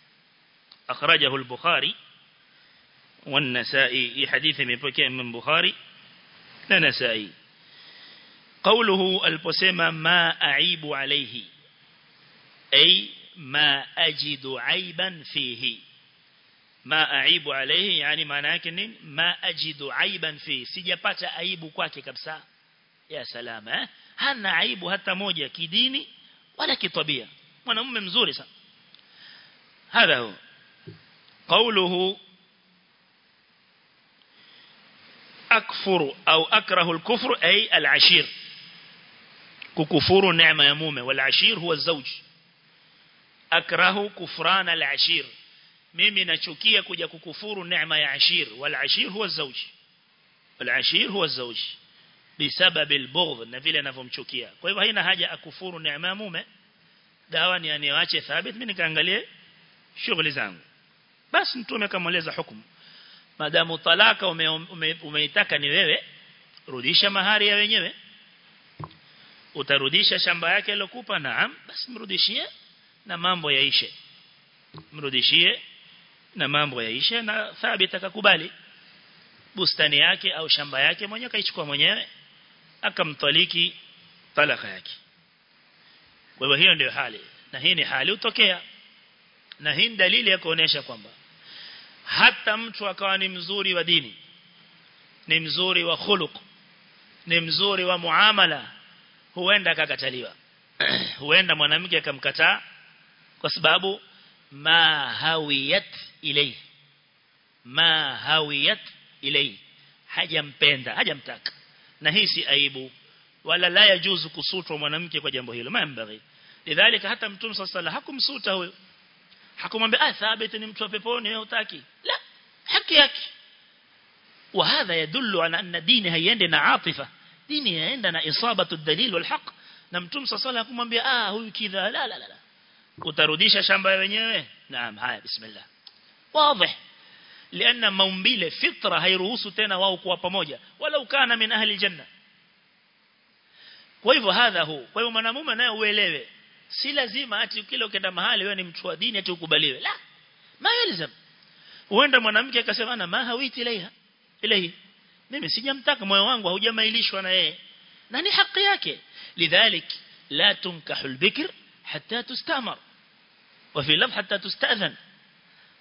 أخرجه البخاري والنسائي حديث من بكاء من بخاري نسائي قوله البسيمة ما أعيب عليه. أي ما أجد عيبا فيه. ما أعيب عليه يعني معناه كنين ما أجد عيبا فيه. Aibu kwake kabisa. Ya salama eh? hana aibu hata moja kidini wala kitabia. Mwanamume mzuri sana. هذا هو قوله أكفر أو أكره ككفور نعمة يمومة والعشير هو الزوج. أكره كفران العشير. ميمي نشكية كجا ككفور نعمة يعشير والعشير هو الزوج. والعشير هو الزوج. بسبب البغض نفيل نفوم شكية. كيف هنا هجا أكفور نعمة مومة دعواني أني واجه ثابت مني كنغلية شغل زان بس نتومي كموليز حكم. مدام طلاك وميتاك نيوه رديش مهاري يوه utarudisha shamba yake aliyokupa naam. Basi mrudishie na mambo yaishe. Mrudishie na mambo yaishe na thabit akakubali. Bustani yake au shamba yake mwenyewe kaichukua mwenyewe akamtaliki talaka yake. Kwa hivyo hiyo ndio hali. Na hii ni hali utokea na hii ni dalili ya kuonesha kwamba hata mtu akawa ni mzuri wa dini ni mzuri wa khuluq ni mzuri wa muamala huenda akakataliwa huenda mwanamke akamkataa kwa sababu ma hawiyat ilay ma hawiyat ilay hajampenda hajamtaka na hii si aibu wala la yajuzu kusutwa mwanamke kwa jambo hilo mambaghi lidhalika hata mtume sasa hakumsuta huyo hakumwambia ah thabit ni mtu wa peponi wewe utaki la haki yake وهذا يدل على أن دين هيende na atifa dini yaenda na isabatu dalil wal haq na mtume sasa sala kumwambia ah huyu kidha la la la utarudisha shamba wenyewe naam haya bismillah wazi لأن maumbile fitra hairuhusu tena wao kuwa pamoja wala ukana min ahli janna kwa hivyo hadha huu kwa hivyo mwanamume naye uelewe si lazima ati kile ukienda mahali wewe ni mtu wa dini ati ukubaliwe la ma yalzam huenda mwanamke akasema na ma hawiti ilaiha ilahi mimi sijamtaka moyo wangu haujamailishwa na yeye na ni haki yake lidhalik la tunkahu albikr hatta tustamar wa fi lafz hatta tustadhan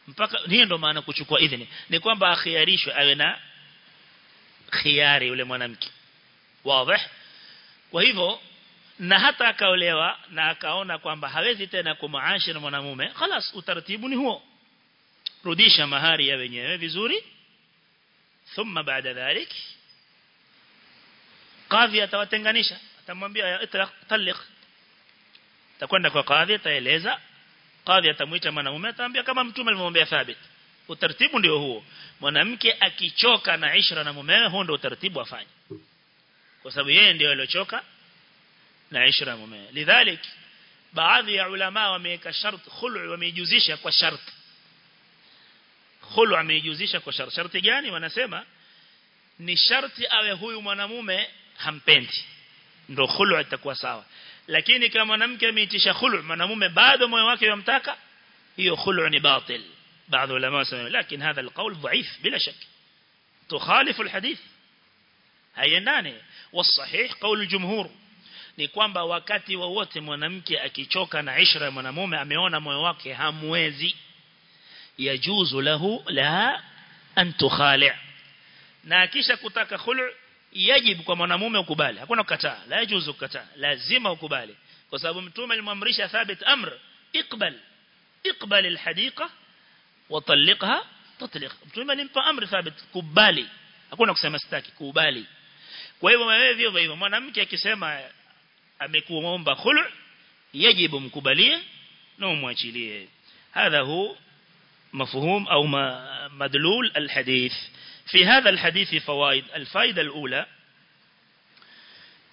mpaka hiyo ndo maana kuchukua idhini ni kwamba akhiarishwe awe na khiari yule mwanamke wazi kwa hivyo na hata akaolewa na akaona kwamba hawezi tena kumuashiri mwanamume خلاص utaratibu ni huo rudisha mahari ya wenyewe vizuri thumma baada dhalik qadhi atawatenganisha. Atamwambia itlaq taliq takwenda kwa qadhi ataeleza. Qadhi atamuita mwanamume ataambia kama mtume alimwambia thabit. Utaratibu ndio huo. Mwanamke akichoka na ishra na mumewe huo ndio utaratibu afanye. Kwa sababu yeye ndio aliochoka na ishra mumewe. Lidhalik baadhi ya ulama wameweka shart khulu wameijuzisha kwa shart khulu ameijuzisha kwa shart sharti gani wanasema ni sharti awe huyu mwanamume hampendi ndio khulu itakuwa sawa lakini kama mwanamke ameitisha khulu mwanamume bado moyo wake yamtaka hiyo khulu ni batil بعض العلماء سمعوا لكن هذا القول ضعيف بلا شك تخالف الحديث haiendane والصحيح قول الجمهور ni kwamba wakati wowote mwanamke akichoka na ishra ya mwanamume ameona moyo wake hamwezi يجوز له لها أن تخالع. ناكيشا كتاك خلع يجب كما نمومي وكبالي هكونا كتا لا يجوز كتا لازم وكبالي وسبب متوم الممرشة ثابت أمر اقبل اقبل الحديقة وطلقها تطلق متوم الممرشة أمر ثابت كبالي هكونا كسمستاكي كبالي كويبو ما يذيو بيبو ما نمكي كسما أميكو ممبا خلع يجب مكبالي نوم واجلي هذا هو مفهوم أو مدلول الحديث. في هذا الحديث فوائد. الفائدة الأولى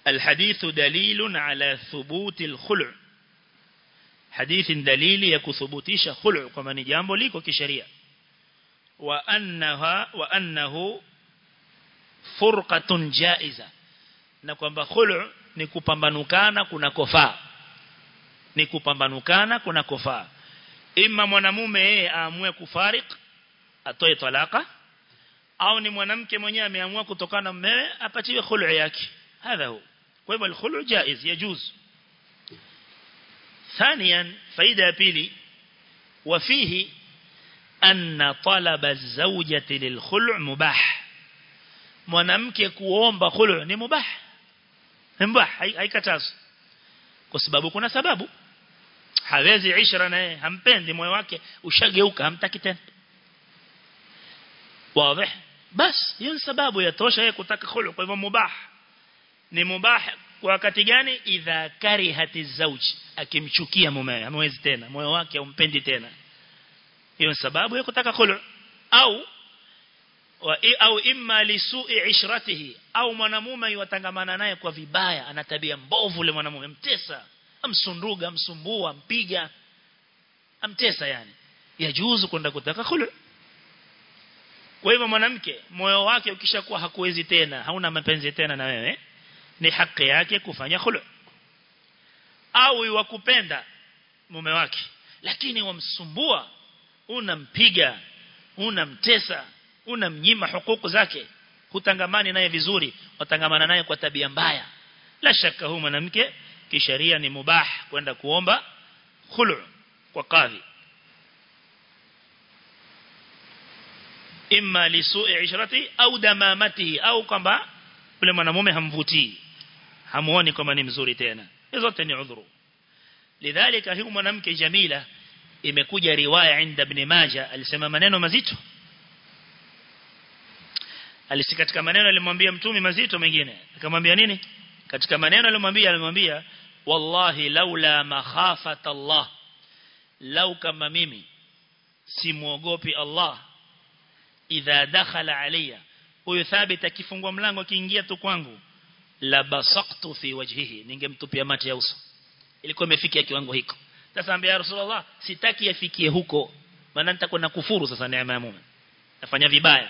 الحديث دليل على ثبوت الخلع. حديث دليل يكثبوتيش خلع كما نجامbo liko kisheria وأنها وأنه فرقة جائزة. na kwamba khulu ni kupambanukana kuna kofaa ni kuna kofaa ima mwanamume yeye aamue kufarik atoe talaka au ni mwanamke mwenyewe ameamua kutokana na mumewe apatiwe khulu yake hadha hu kwa hivyo alkhulu jaiz yajuz ثانيا فائده pili وفيه أن طلب الزوجة للخلع مباح mwanamke kuomba khulu ni mubah mubah haikatazi kwa sababu kuna sababu hawezi ishra naye hampendi moyo wake ushageuka hamtaki tena. Wazi. Bas hiyo sababu yatosha yeye kutaka khulu kwa hivyo mubah. Ni mubah kwa wakati gani? Idha karihati zauj akimchukia mumewe hamwezi tena. Moyo wake umpendi tena. Hiyo sababu ya kutaka khulu au wa, au imma lisu'i ishratihi. Au mwanamume yatangamana naye kwa vibaya ana tabia mbovu yule mwanamume mtesa amsunduga amsumbua ampiga amtesa yani. Yajuzu kwenda kutaka khulu. Kwa hivyo mwanamke moyo wake ukishakuwa hakuwezi tena hauna mapenzi tena na wewe ni haki yake kufanya khulu. Au iwakupenda mume wake lakini wamsumbua unampiga unamtesa unamnyima hukuku zake hutangamani naye vizuri watangamana naye kwa tabia mbaya. La shaka huyu mwanamke kisheria ni mubah kwenda kuomba khulu kwa kadhi. Imma lisu'i ishrati au damamatihi au kwamba yule mwanamume hamvutii hamuoni kama ni mzuri tena. Zote ni udhuru. Lidhalika huyu mwanamke jamila imekuja riwaya inda ibn majah alisema maneno mazito. Alisi katika maneno alimwambia mtume mazito mengine. Akamwambia nini? Katika maneno alimwambia alimwambia wallahi laula makhafata Allah. Lau kama mimi simuogopi Allah. Idha dakhala alayya. Huyo thabit akifungua mlango akiingia tu kwangu la basaqtu fi wajhihi. Ningemtupia mate ya uso. Ilikuwa imefikia kiwango hiko. Sasa ambia rasulullah sitaki yafikie huko. Maana nitakwenda kufuru sasa neema ya mume nafanya vibaya.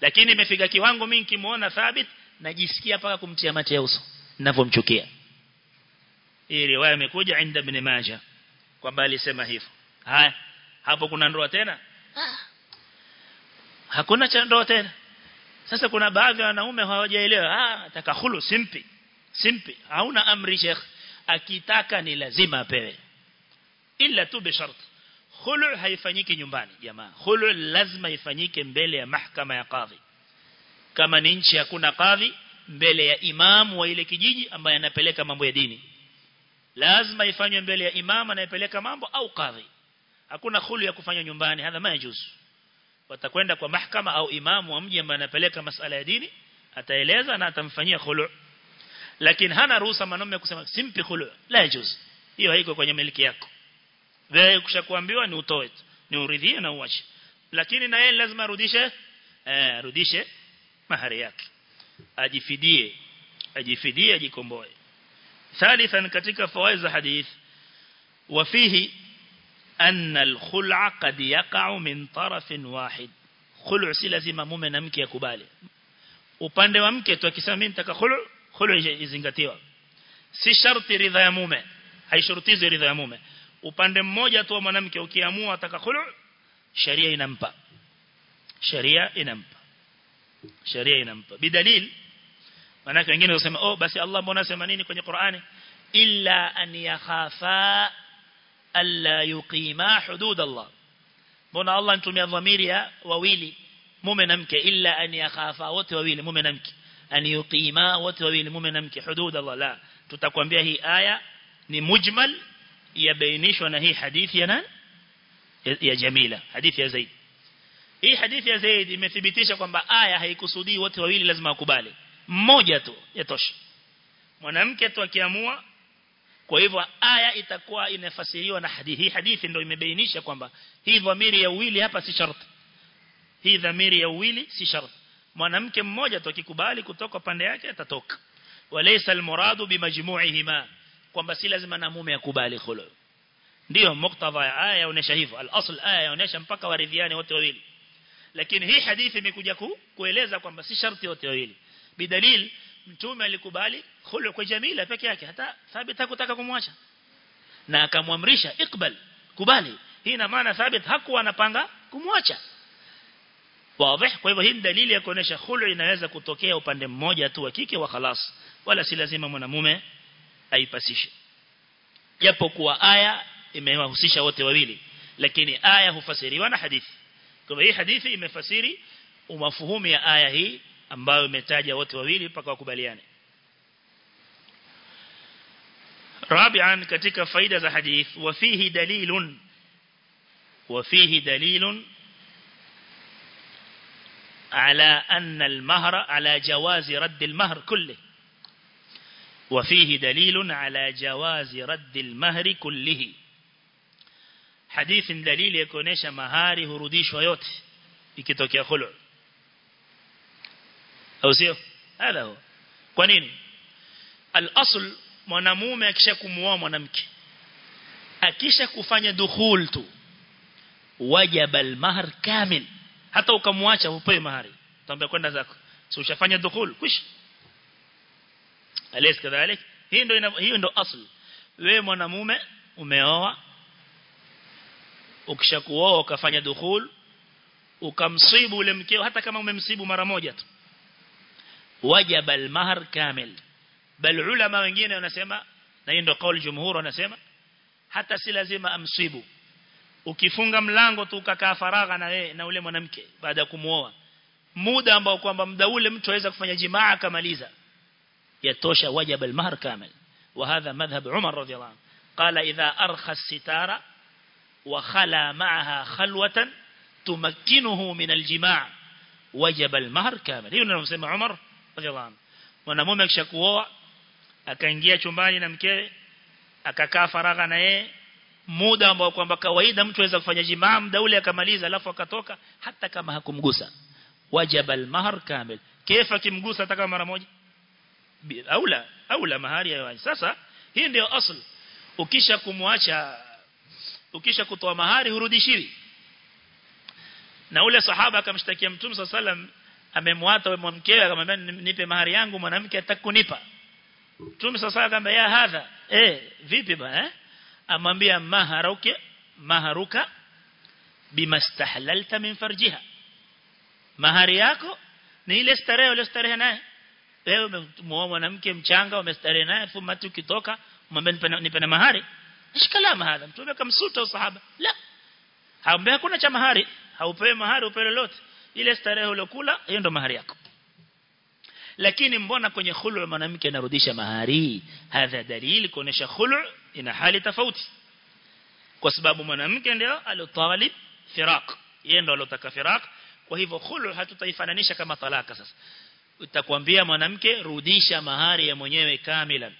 Lakini imefika kiwango mimi nikimuona thabit najisikia paka kumtia mate ya uso. Ninavyomchukia hii riwaya imekuja inda ibn majah. Kwamba alisema hivyo. Haya hapo kuna ndoa tena? Hakuna cha ndoa tena. Sasa kuna baadhi ya wanaume hawajaelewa. Ah nataka khulu simpi simpi. Hauna amri sheikh. Akitaka ni lazima apewe. Ila tu bishart. Khulu haifanyiki nyumbani jamaa. Khulu lazima ifanyike mbele ya mahakama ya kadhi kama ni nchi hakuna kadhi mbele ya imamu wa ile kijiji ambaye anapeleka mambo ya dini lazima ifanywe mbele ya imam anayepeleka mambo au kadhi hakuna khulu ya kufanya nyumbani hadha majuzu watakwenda kwa mahakama au imamu wa mji ambaye anapeleka masala ya dini ataeleza na atamfanyia khulu lakini hana ruhusa mwanamume kusema simpi khulu la juzu hiyo haiko kwenye miliki yako. Wewe kushakuambiwa ni utoe ni uridhie na uache. Lakini na yeye lazima arudishe eh arudishe mahari yake. Ajifidie ajifidie ajikomboe ثالثا katika fawaid za hadith وفيه أن الخلع قد يقع من طرف واحد خلع si lazima mume na mke yakubali upande wa mke tu akisema mimi nitaka khulu khulu izingatiwa si sharti ridha ya mume haishurutizi ridha ya mume upande mmoja tu wa mwanamke ukiamua ataka khulu sharia inampa sharia inampa sharia inampa bidalil maana wengine wasema oh basi Allah mbona anasema nini kwenye Qur'ani? Illa an yakhafa alla yuqima hudud Allah. Mbona Allah anatumia dhamiri ya wawili mume na mke? Illa an yakhafa wote wawili mume na mke. An yuqima wote wawili mume na mke. Hudud Allah la. Tutakwambia hii aya ni mujmal yabainishwa na hii hadithi ya nani? Ya Jamila hadithi ya Zaid. Hii hadithi ya Zaid imethibitisha kwamba aya haikusudii wote wawili lazima wakubali mmoja tu yatosha mwanamke tu akiamua kwa hivyo aya itakuwa inafasiriwa na hadithi. Hadithi ndio imebainisha kwamba hii dhamiri ya uwili hapa si sharti. Hii dhamiri ya uwili si sharti. Mwanamke mmoja tu akikubali kutoka pande yake atatoka. Walaysa almuradu bimajmu'ihima kwamba si lazima na mume akubali khulu ndio muktadha ya aya inaonyesha hivyo. Al-asl aya inaonyesha mpaka waridhiane wote wawili. Lakini hii hadithi imekuja kueleza kwamba si sharti wote wawili bidalil mtume alikubali khulu kwa Jamila peke yake hata Thabit hakutaka kumwacha. Na akamwamrisha ikbal kubali hii ina maana Thabit hakuwa anapanga kumwacha. Wazi kwa hivyo hii dalili ya kuonesha khulu inaweza kutokea upande mmoja tu wa kike wa khalas wala si lazima mwanamume aipasishe. Japo kuwa aya imewahusisha wote wawili lakini aya hufasiriwa na hadithi. Kwa hivyo hii hadithi imefasiri umafuhumi ya aya hii ambayo imetaja wote wawili mpaka wakubaliane رابعا katika faida za hadith وفيه دليل وفيه دليل على أن المهر على جواز رد المهر كله وفيه دليل على جواز رد المهر hadithi ni dalili kuonesha mahari hurudishwa yote ikitokea khulu au sio? Hada kwa nini? Al-asl mwanamume akisha kumuoa mwanamke akisha kufanya dukhul tu wajaba al-mahr kamil. Hata ukamwacha upewe mahari. Utaambia kwenda zako. Si ushafanya dukhul kwish alaysa kadhalik hii ndio hiyo ndio asl. Wewe mwanamume umeoa. Ukishakuoa ukafanya dukhul ukamsibu ule mkeo hata kama umemsibu mara moja tu wajaba al-mahr kamil bal ulama wengine wanasema na hiyo ndio kauli jumhur wanasema hata si lazima amsibu ukifunga mlango tu ukakaa faragha na yeye na ule mwanamke baada ya kumuoa muda ambao kwamba muda ule mtu aweza kufanya jimaa kamaliza yatosha wajaba al-mahr kamil وهذا مذهب عمر رضي الله عنه قال إذا أرخى الستارة وخلى معها خلوة تمكنه من الجماع وجب المهر كامل ndio msema Umar radhiallahu anhu. Mwanamume akishakuoa akaingia chumbani na mkewe akakaa faragha na yeye muda ambao kwamba kawaida mtu aweza kufanya jimaa muda ule akamaliza alafu akatoka hata kama hakumgusa. Wajaba mahar kamil. Kifa kimgusa hata kama mara moja? Aula aula mahari ya sasa hii ndio asl. Ukisha kumwacha ukisha kutoa mahari hurudishiri na ule sahaba akamshtakia mtume sallam amemwata wewe mkewe akamwambia nipe mahari yangu mwanamke atakunipa. Mtume sasa akamwambia ya hadha. Eh vipi bwana eh? Amwambia maharuka maharuka bimastahlalta min farjiha. Mahari yako ni ile starehe ile starehe naye wewe umemuoa mwanamke mchanga umestarehe naye afu mati ukitoka mwambie nipe na mahari. Shikalama hadha? Mtume akamsuta usahaba. La. Haombe hakuna cha mahari. Haupewi mahari upewe lolote ile starehe uliyokula hiyo ndo mahari yako. Lakini mbona kwenye khulu mwanamke anarudisha mahari? Hadha dalili kuonesha khulu ina hali tofauti. Kwa sababu mwanamke ndio alotalib firaq. Yeye ndo alotaka firaq. Kwa hivyo khulu hatutaifananisha kama talaka sasa. Utakwambia mwanamke rudisha mahari ya mwenyewe kamilan.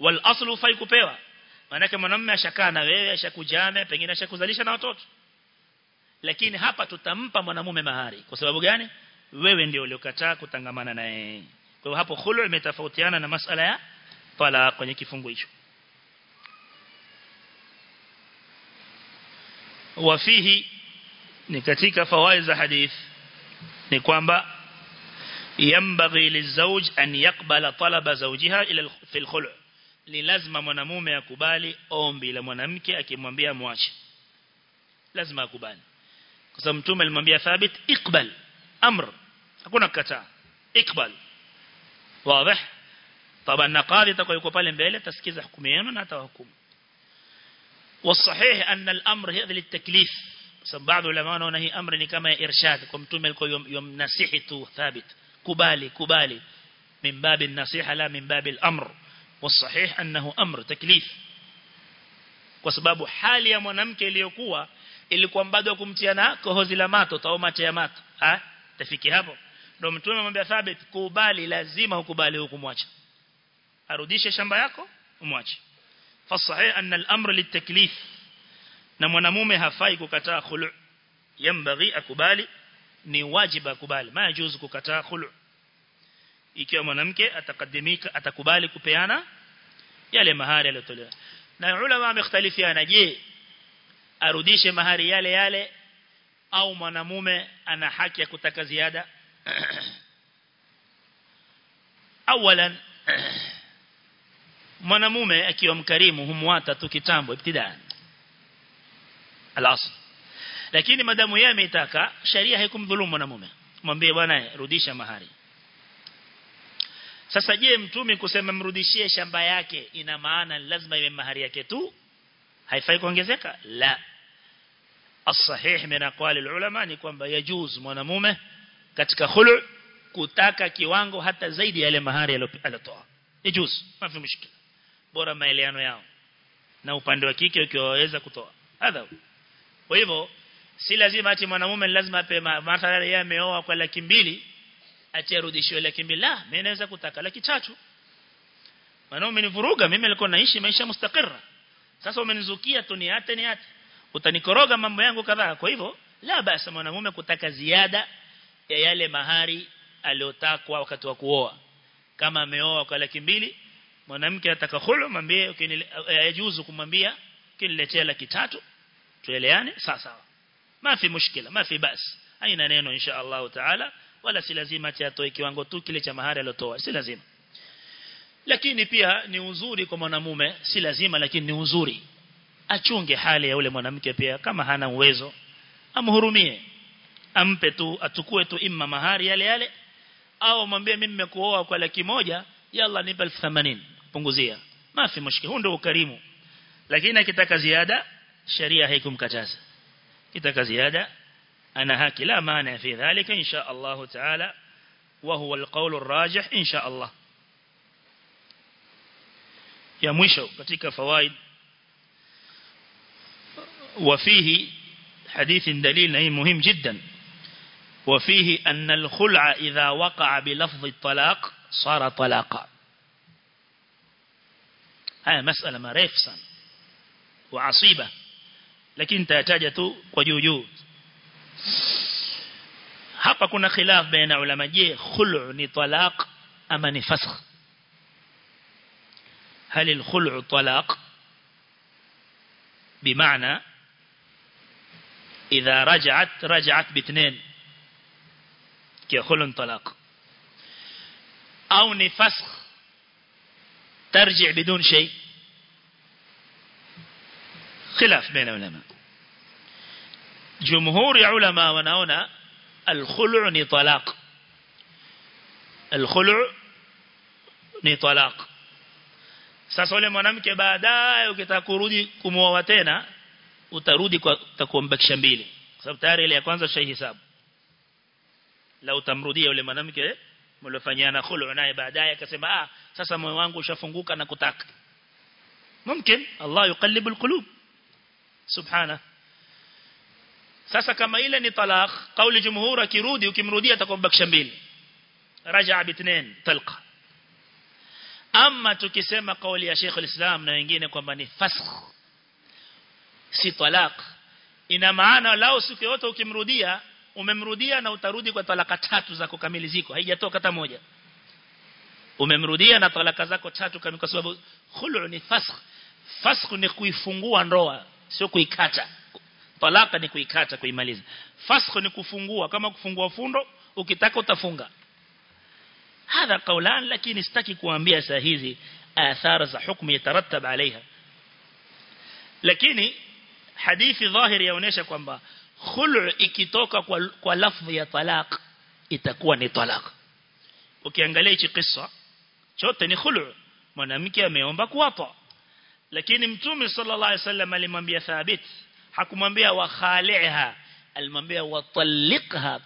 Wal aslu fai kupewa. Maana mwanamume ashakaa na wewe ashakujame pengine ashakuzalisha na watoto lakini hapa tutampa mwanamume mahari. Kwa sababu gani? Wewe ndio uliokataa kutangamana naye kwa hiyo hapo khulu imetofautiana na masala ya pala kwenye kifungu hicho. Wafihi ni katika fawaid za hadith ni kwamba yambaghi lizawj an yaqbala talaba zawjiha ila fi alkhulu. Ni lazima mwanamume akubali ombi la mwanamke akimwambia muache lazima akubali. kwa sababu mtume alimwambia thabit ikbal amr hakuna kukataa ikbal wazi طبعا نقاد يتكويكو pale mbele tasikiza hukumu yenu na والصحيح أن الأمر هذا للتكليف. بعض العلماء هنا أمر كما إرشاد. كم تملك يوم يوم نصيحته ثابت. كبالي كبالي. من باب النصيحة لا من باب الأمر. والصحيح أنه أمر تكليف. kwa sababu hali ya mwanamke iliyokuwa ilikuwa bado kumtiana kohozi la mato au mate ya mato. Ah tafiki hapo. Ndio mtume amwambia thabit kubali lazima ukubali hukumwacha arudishe shamba yako umwache. Fasahih anna al-amr litaklif na mwanamume hafai kukataa khulu. Yambaghi akubali ni wajiba akubali. Ma yajuzu kukataa khulu. Ikiwa mwanamke atakadimika atakubali kupeana yale mahari aliyotolewa. Na ulama wamekhtalifiana je arudishe mahari yale yale au mwanamume ana haki ya kutaka ziada? Awalan mwanamume akiwa mkarimu humwata tu kitambo ibtidaan al-asl. Lakini madamu yeye ameitaka sharia haikumdhulumu mwanamume. Mwambie bwana rudisha mahari sasa je mtume kusema mrudishie shamba yake ina maana lazima iwe mahari yake tu haifai kuongezeka? La. As-sahih min aqwali ulama ni kwamba yajuz mwanamume katika khulu kutaka kiwango hata zaidi ya ile mahari aliyotoa. Yajuz. Hapo mushkil bora maelewano yao. Na upande wa kike ukiwaweza kutoa. Hadha kwa hivyo si lazima ati mwanamume lazima ape mahari yeye ameoa kwa laki mbili atarudishiwe laki mbili. La mimi naweza kutaka laki tatu. Mwanamume ni vuruga mimi nilikuwa naishi maisha mustakira sasa umenizukia tu niate niate. Utanikoroga mambo yangu kadhaa. Kwa hivyo la basi mwanamume kutaka ziada ya yale mahari aliyotakwa wakati wa kuoa. Kama ameoa kwa laki mbili mwanamke ataka khulu mwambie yajuzu kumwambia kiniletea laki tatu tueleane sawa sawa. Mafi mushkila mafi basi haina neno insha Allah taala wala si lazima atoe kiwango tu kile cha mahari aliyotoa si lazima lakini pia ni uzuri kwa mwanamume si lazima lakini ni uzuri. Achunge hali ya yule mwanamke pia kama hana uwezo. Amhurumie. Ampe tu atukue tu imma mahari yale yale. Au mwambie mimi nimekuoa kwa laki moja yalla nipe 1080 punguzia. Mafi mushkil huo ndio ukarimu. Lakini akitaka ziada sharia haikumkataza. Kitaka ziada ana haki. La maana fi dhalika insha Allah taala wa huwa alqawl arrajih insha Allah ya mwisho katika fawaid وفيه حديث دليل مهم جدا وفيه أن الخلع إذا وقع بلفظ الطلاق صار طلاقا هذا مسألة مريف sana وعصيبة lakini tataja tu kwa juu juu hapa kuna khilaf baina ulama je khulu ni talaq ama ni fasakh هل الخلع طلاق؟ بمعنى إذا رجعت رجعت باثنين. كخلع طلاق. أو نفسخ ترجع بدون شيء. خلاف بين العلماء. جمهور علماء ونهونا الخلع ni طلاق الخلع ni طلاق sasa yule mwanamke baadaye ukitaka kurudi kumuoa tena utarudi kwa utakumbakisha mbili. Sababu tayari ile ya kwanza shaihisabu la utamrudia yule mwanamke mliofanyana khulu naye baadaye akasema ah sasa moyo wangu ushafunguka na kutaka. Mumkin Allah yuqallibu alqulub subhana sasa kama ile ni talaq kauli jumhur akirudi ukimrudia atakumbakisha mbili. Rajaa bitnain talqa ama tukisema kauli ya Sheikh al-Islam na wengine kwamba ni fasakh si talaq ina maana lao siku yote ukimrudia umemrudia na utarudi kwa talaka tatu za kukamiliziko haijatoka hata moja. Umemrudia na talaka zako tatu kwa sababu khulu ni fasakh fasakh ni kuifungua ndoa sio kuikata. Talaka ni kuikata kuimaliza. Fasakh ni kufungua kama kufungua fundo ukitaka utafunga hadha qawlan lakini sitaki kuambia saa hizi athara za hukumu yatarattab alaiha lakini hadithi dhahiri yaonesha kwamba khulu' ikitoka kwa, kwa lafzi ya talaq itakuwa ni talaq ukiangalia hichi kisa chote ni khulu' mwanamke ameomba kuwapa lakini mtume sallallahu alaihi wasallam alimwambia thabit hakumwambia wa khali'ha alimwambia wa talliqha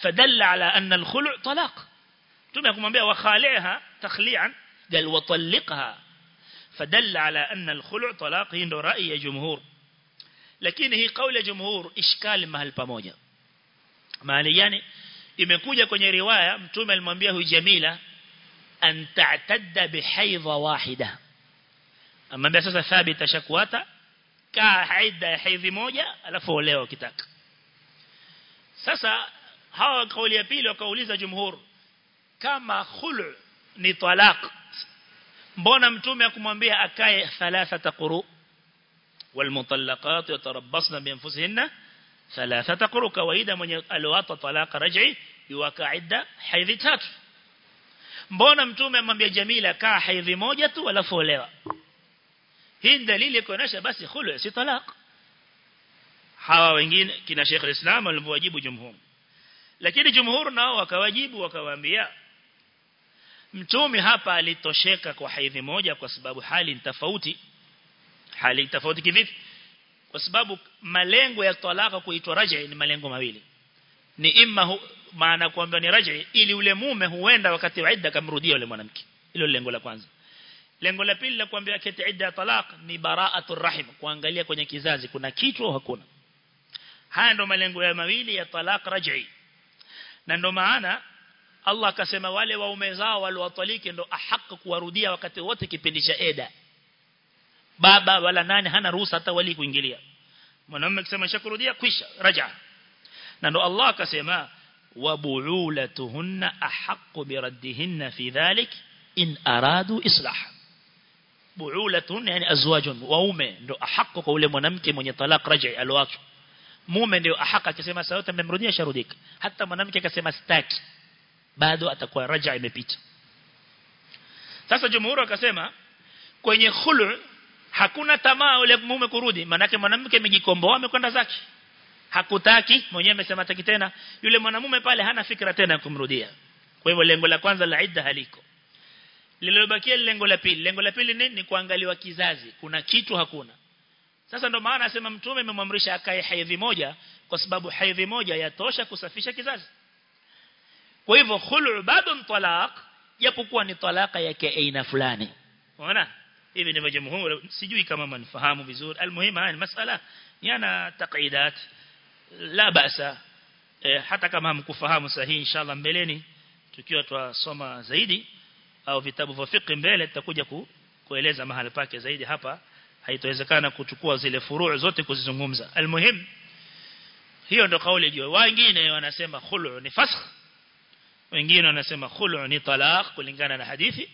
فدل على أن الخلع طلاق ثم يقول بها وخالعها تخليعا قال وطلقها فدل على أن الخلع طلاق هي رأي جمهور لكن هي قول جمهور إشكال mahali pamoja mahali yani imekuja kwenye riwaya mtume alimwambia huyu Jamila an ta'tadda bihaidha wahida amwambia sasa thabit ashakuata kaa haida ya haidhi moja alafu olewa ukitaka sasa hawa kauli ya pili wakauliza jumhur kama khulu ni talaq mbona mtume akumwambia akae thalathata quru والمطلقات يتربصن بانفسهن ثلاثة قرؤ kawaida mwenye aliwapa talaq raj'i yuwaka idda haidhi tatu mbona mtume amwambia Jamila kaa haidhi moja tu alafu olewa hii dalili kuonesha basi khulu si talaq hawa wengine kina Sheikh al-Islam walivyowajibu jumhur lakini jumhur nao wakawajibu wakawaambia mtume hapa alitosheka kwa haidhi moja kwa sababu hali ni tofauti. Hali tofauti kivipi? Kwa sababu malengo ya talaka kuitwa raj'i ni malengo mawili. Ni imma maana kwamba ni raj'i ili ule mume huenda wakati wa idda kamrudia yule mwanamke. Hilo lengo la kwanza. Lengo la pili la kuambia kete idda talaq ni bara'atur rahim kuangalia kwenye kizazi kuna kitu hakuna. Haya ndo malengo ya mawili ya talaq raj'i na ndo maana Allah akasema wale waume zao waliowataliki ndo ahaq kuwarudia wakati wote kipindi cha eda baba wala nani hana ruhusa hata wali kuingilia mwanamume akisema shakurudia kwisha raja na ndo Allah akasema wabuulatuhunna ahaqqu biraddihinna fi dhalik in aradu islah buulatun yani azwajun waume ndo ahaqqu kwa ule mwanamke mwenye talaq raj'i alowachwa mume ndio ahaka akisema sawa amemrudia sharudika hata mwanamke akasema staki bado atakuwa raja imepita. Sasa jumhuri akasema kwenye khulu hakuna tamaa ule mume kurudi. Manake mwanamke amejikomboa amekwenda zake. Hakutaki mwenyewe amesema hataki tena. Yule mwanamume pale hana fikra tena ya kumrudia. Kwa hivyo lengo la kwanza la idda haliko. Lililobakia lengo la pili. Lengo la pili ni, ni kuangaliwa kizazi. Kuna kitu hakuna sasa ndo maana asema mtume amemwamrisha akae haidhi moja kwa sababu haidhi moja yatosha kusafisha kizazi. Kwa hivyo khulu bado mtalaq japokuwa ni talaka yake aina fulani. Unaona hivi ndivyo jamhuri sijui kama mnafahamu vizuri. Almuhimu haya masala. Yana taqidat la basa. E, hata kama hamkufahamu sahihi inshallah mbeleni tukiwa twasoma zaidi au vitabu vya fiqh mbele tutakuja ku, kueleza mahali pake zaidi hapa haitawezekana kuchukua zile furuu zote kuzizungumza almuhim hiyo ndo kauli juu wengine wanasema khulu ni fasakh wengine wanasema khulu ni talaq kulingana na hadithi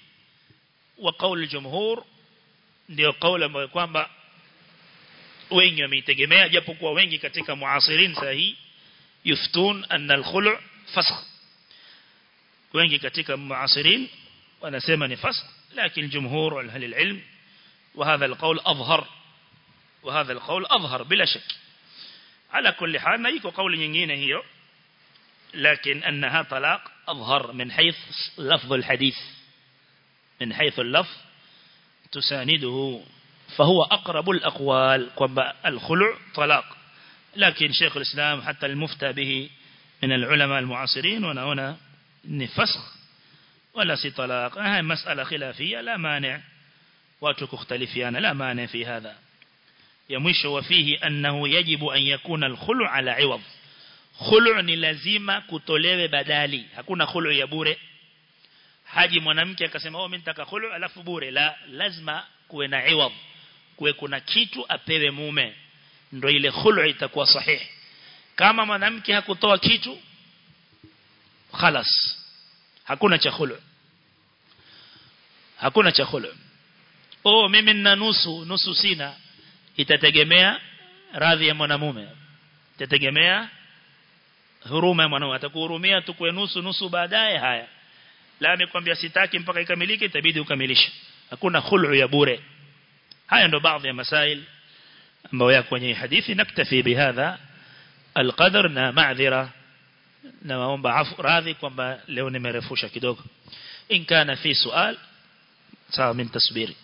wa kauli jumhur ndio kauli ambayo kwamba wengi wameitegemea japokuwa wengi katika muasirin sahi yuftun anna al-khulu' fasakh wengi katika muasirin wanasema ni fasakh lakini jumhur wal ahli al-ilm وهذا القول أظهر وهذا القول أظهر بلا شك. على كل حال ما يكو قول nyingine hiyo لكن أنها طلاق أظهر من حيث لفظ الحديث من حيث اللفظ تسانده فهو أقرب الأقوال كما الخلع طلاق. لكن شيخ الإسلام حتى المفتى به من العلماء المعاصرين ونهنا نفسخ ولا سي طلاق. هذه مسألة خلافية لا مانع وتكختلفيان لا مانع في هذا يمش وفيه أنه يجب أن يكون الخلع على عوض خلع ni lazima kutolewe badali hakuna khulu ya bure haji mwanamke akasema oh mimi nitaka khulu alafu bure la lazima kuwe na iwad kuwe kuna kitu apewe mume ndio ile khulu itakuwa sahihi kama mwanamke hakutoa kitu خلاص hakuna cha khulu hakuna cha khulu oh mimi nina nusu nusu sina. Itategemea radhi ya mwanamume. Itategemea huruma ya mwanamume. Atakuhurumia tukue nusu nusu baadaye haya. La amekwambia sitaki mpaka ikamilike itabidi ukamilishe. Hakuna khulu ya bure. Haya ndo baadhi ya masail ambayo yako kwenye hadithi. Naktafi bihadha alqadar na ma'dhira. Na maomba afu radhi kwamba leo nimerefusha kidogo. In kana fi sual sawa min tasbiri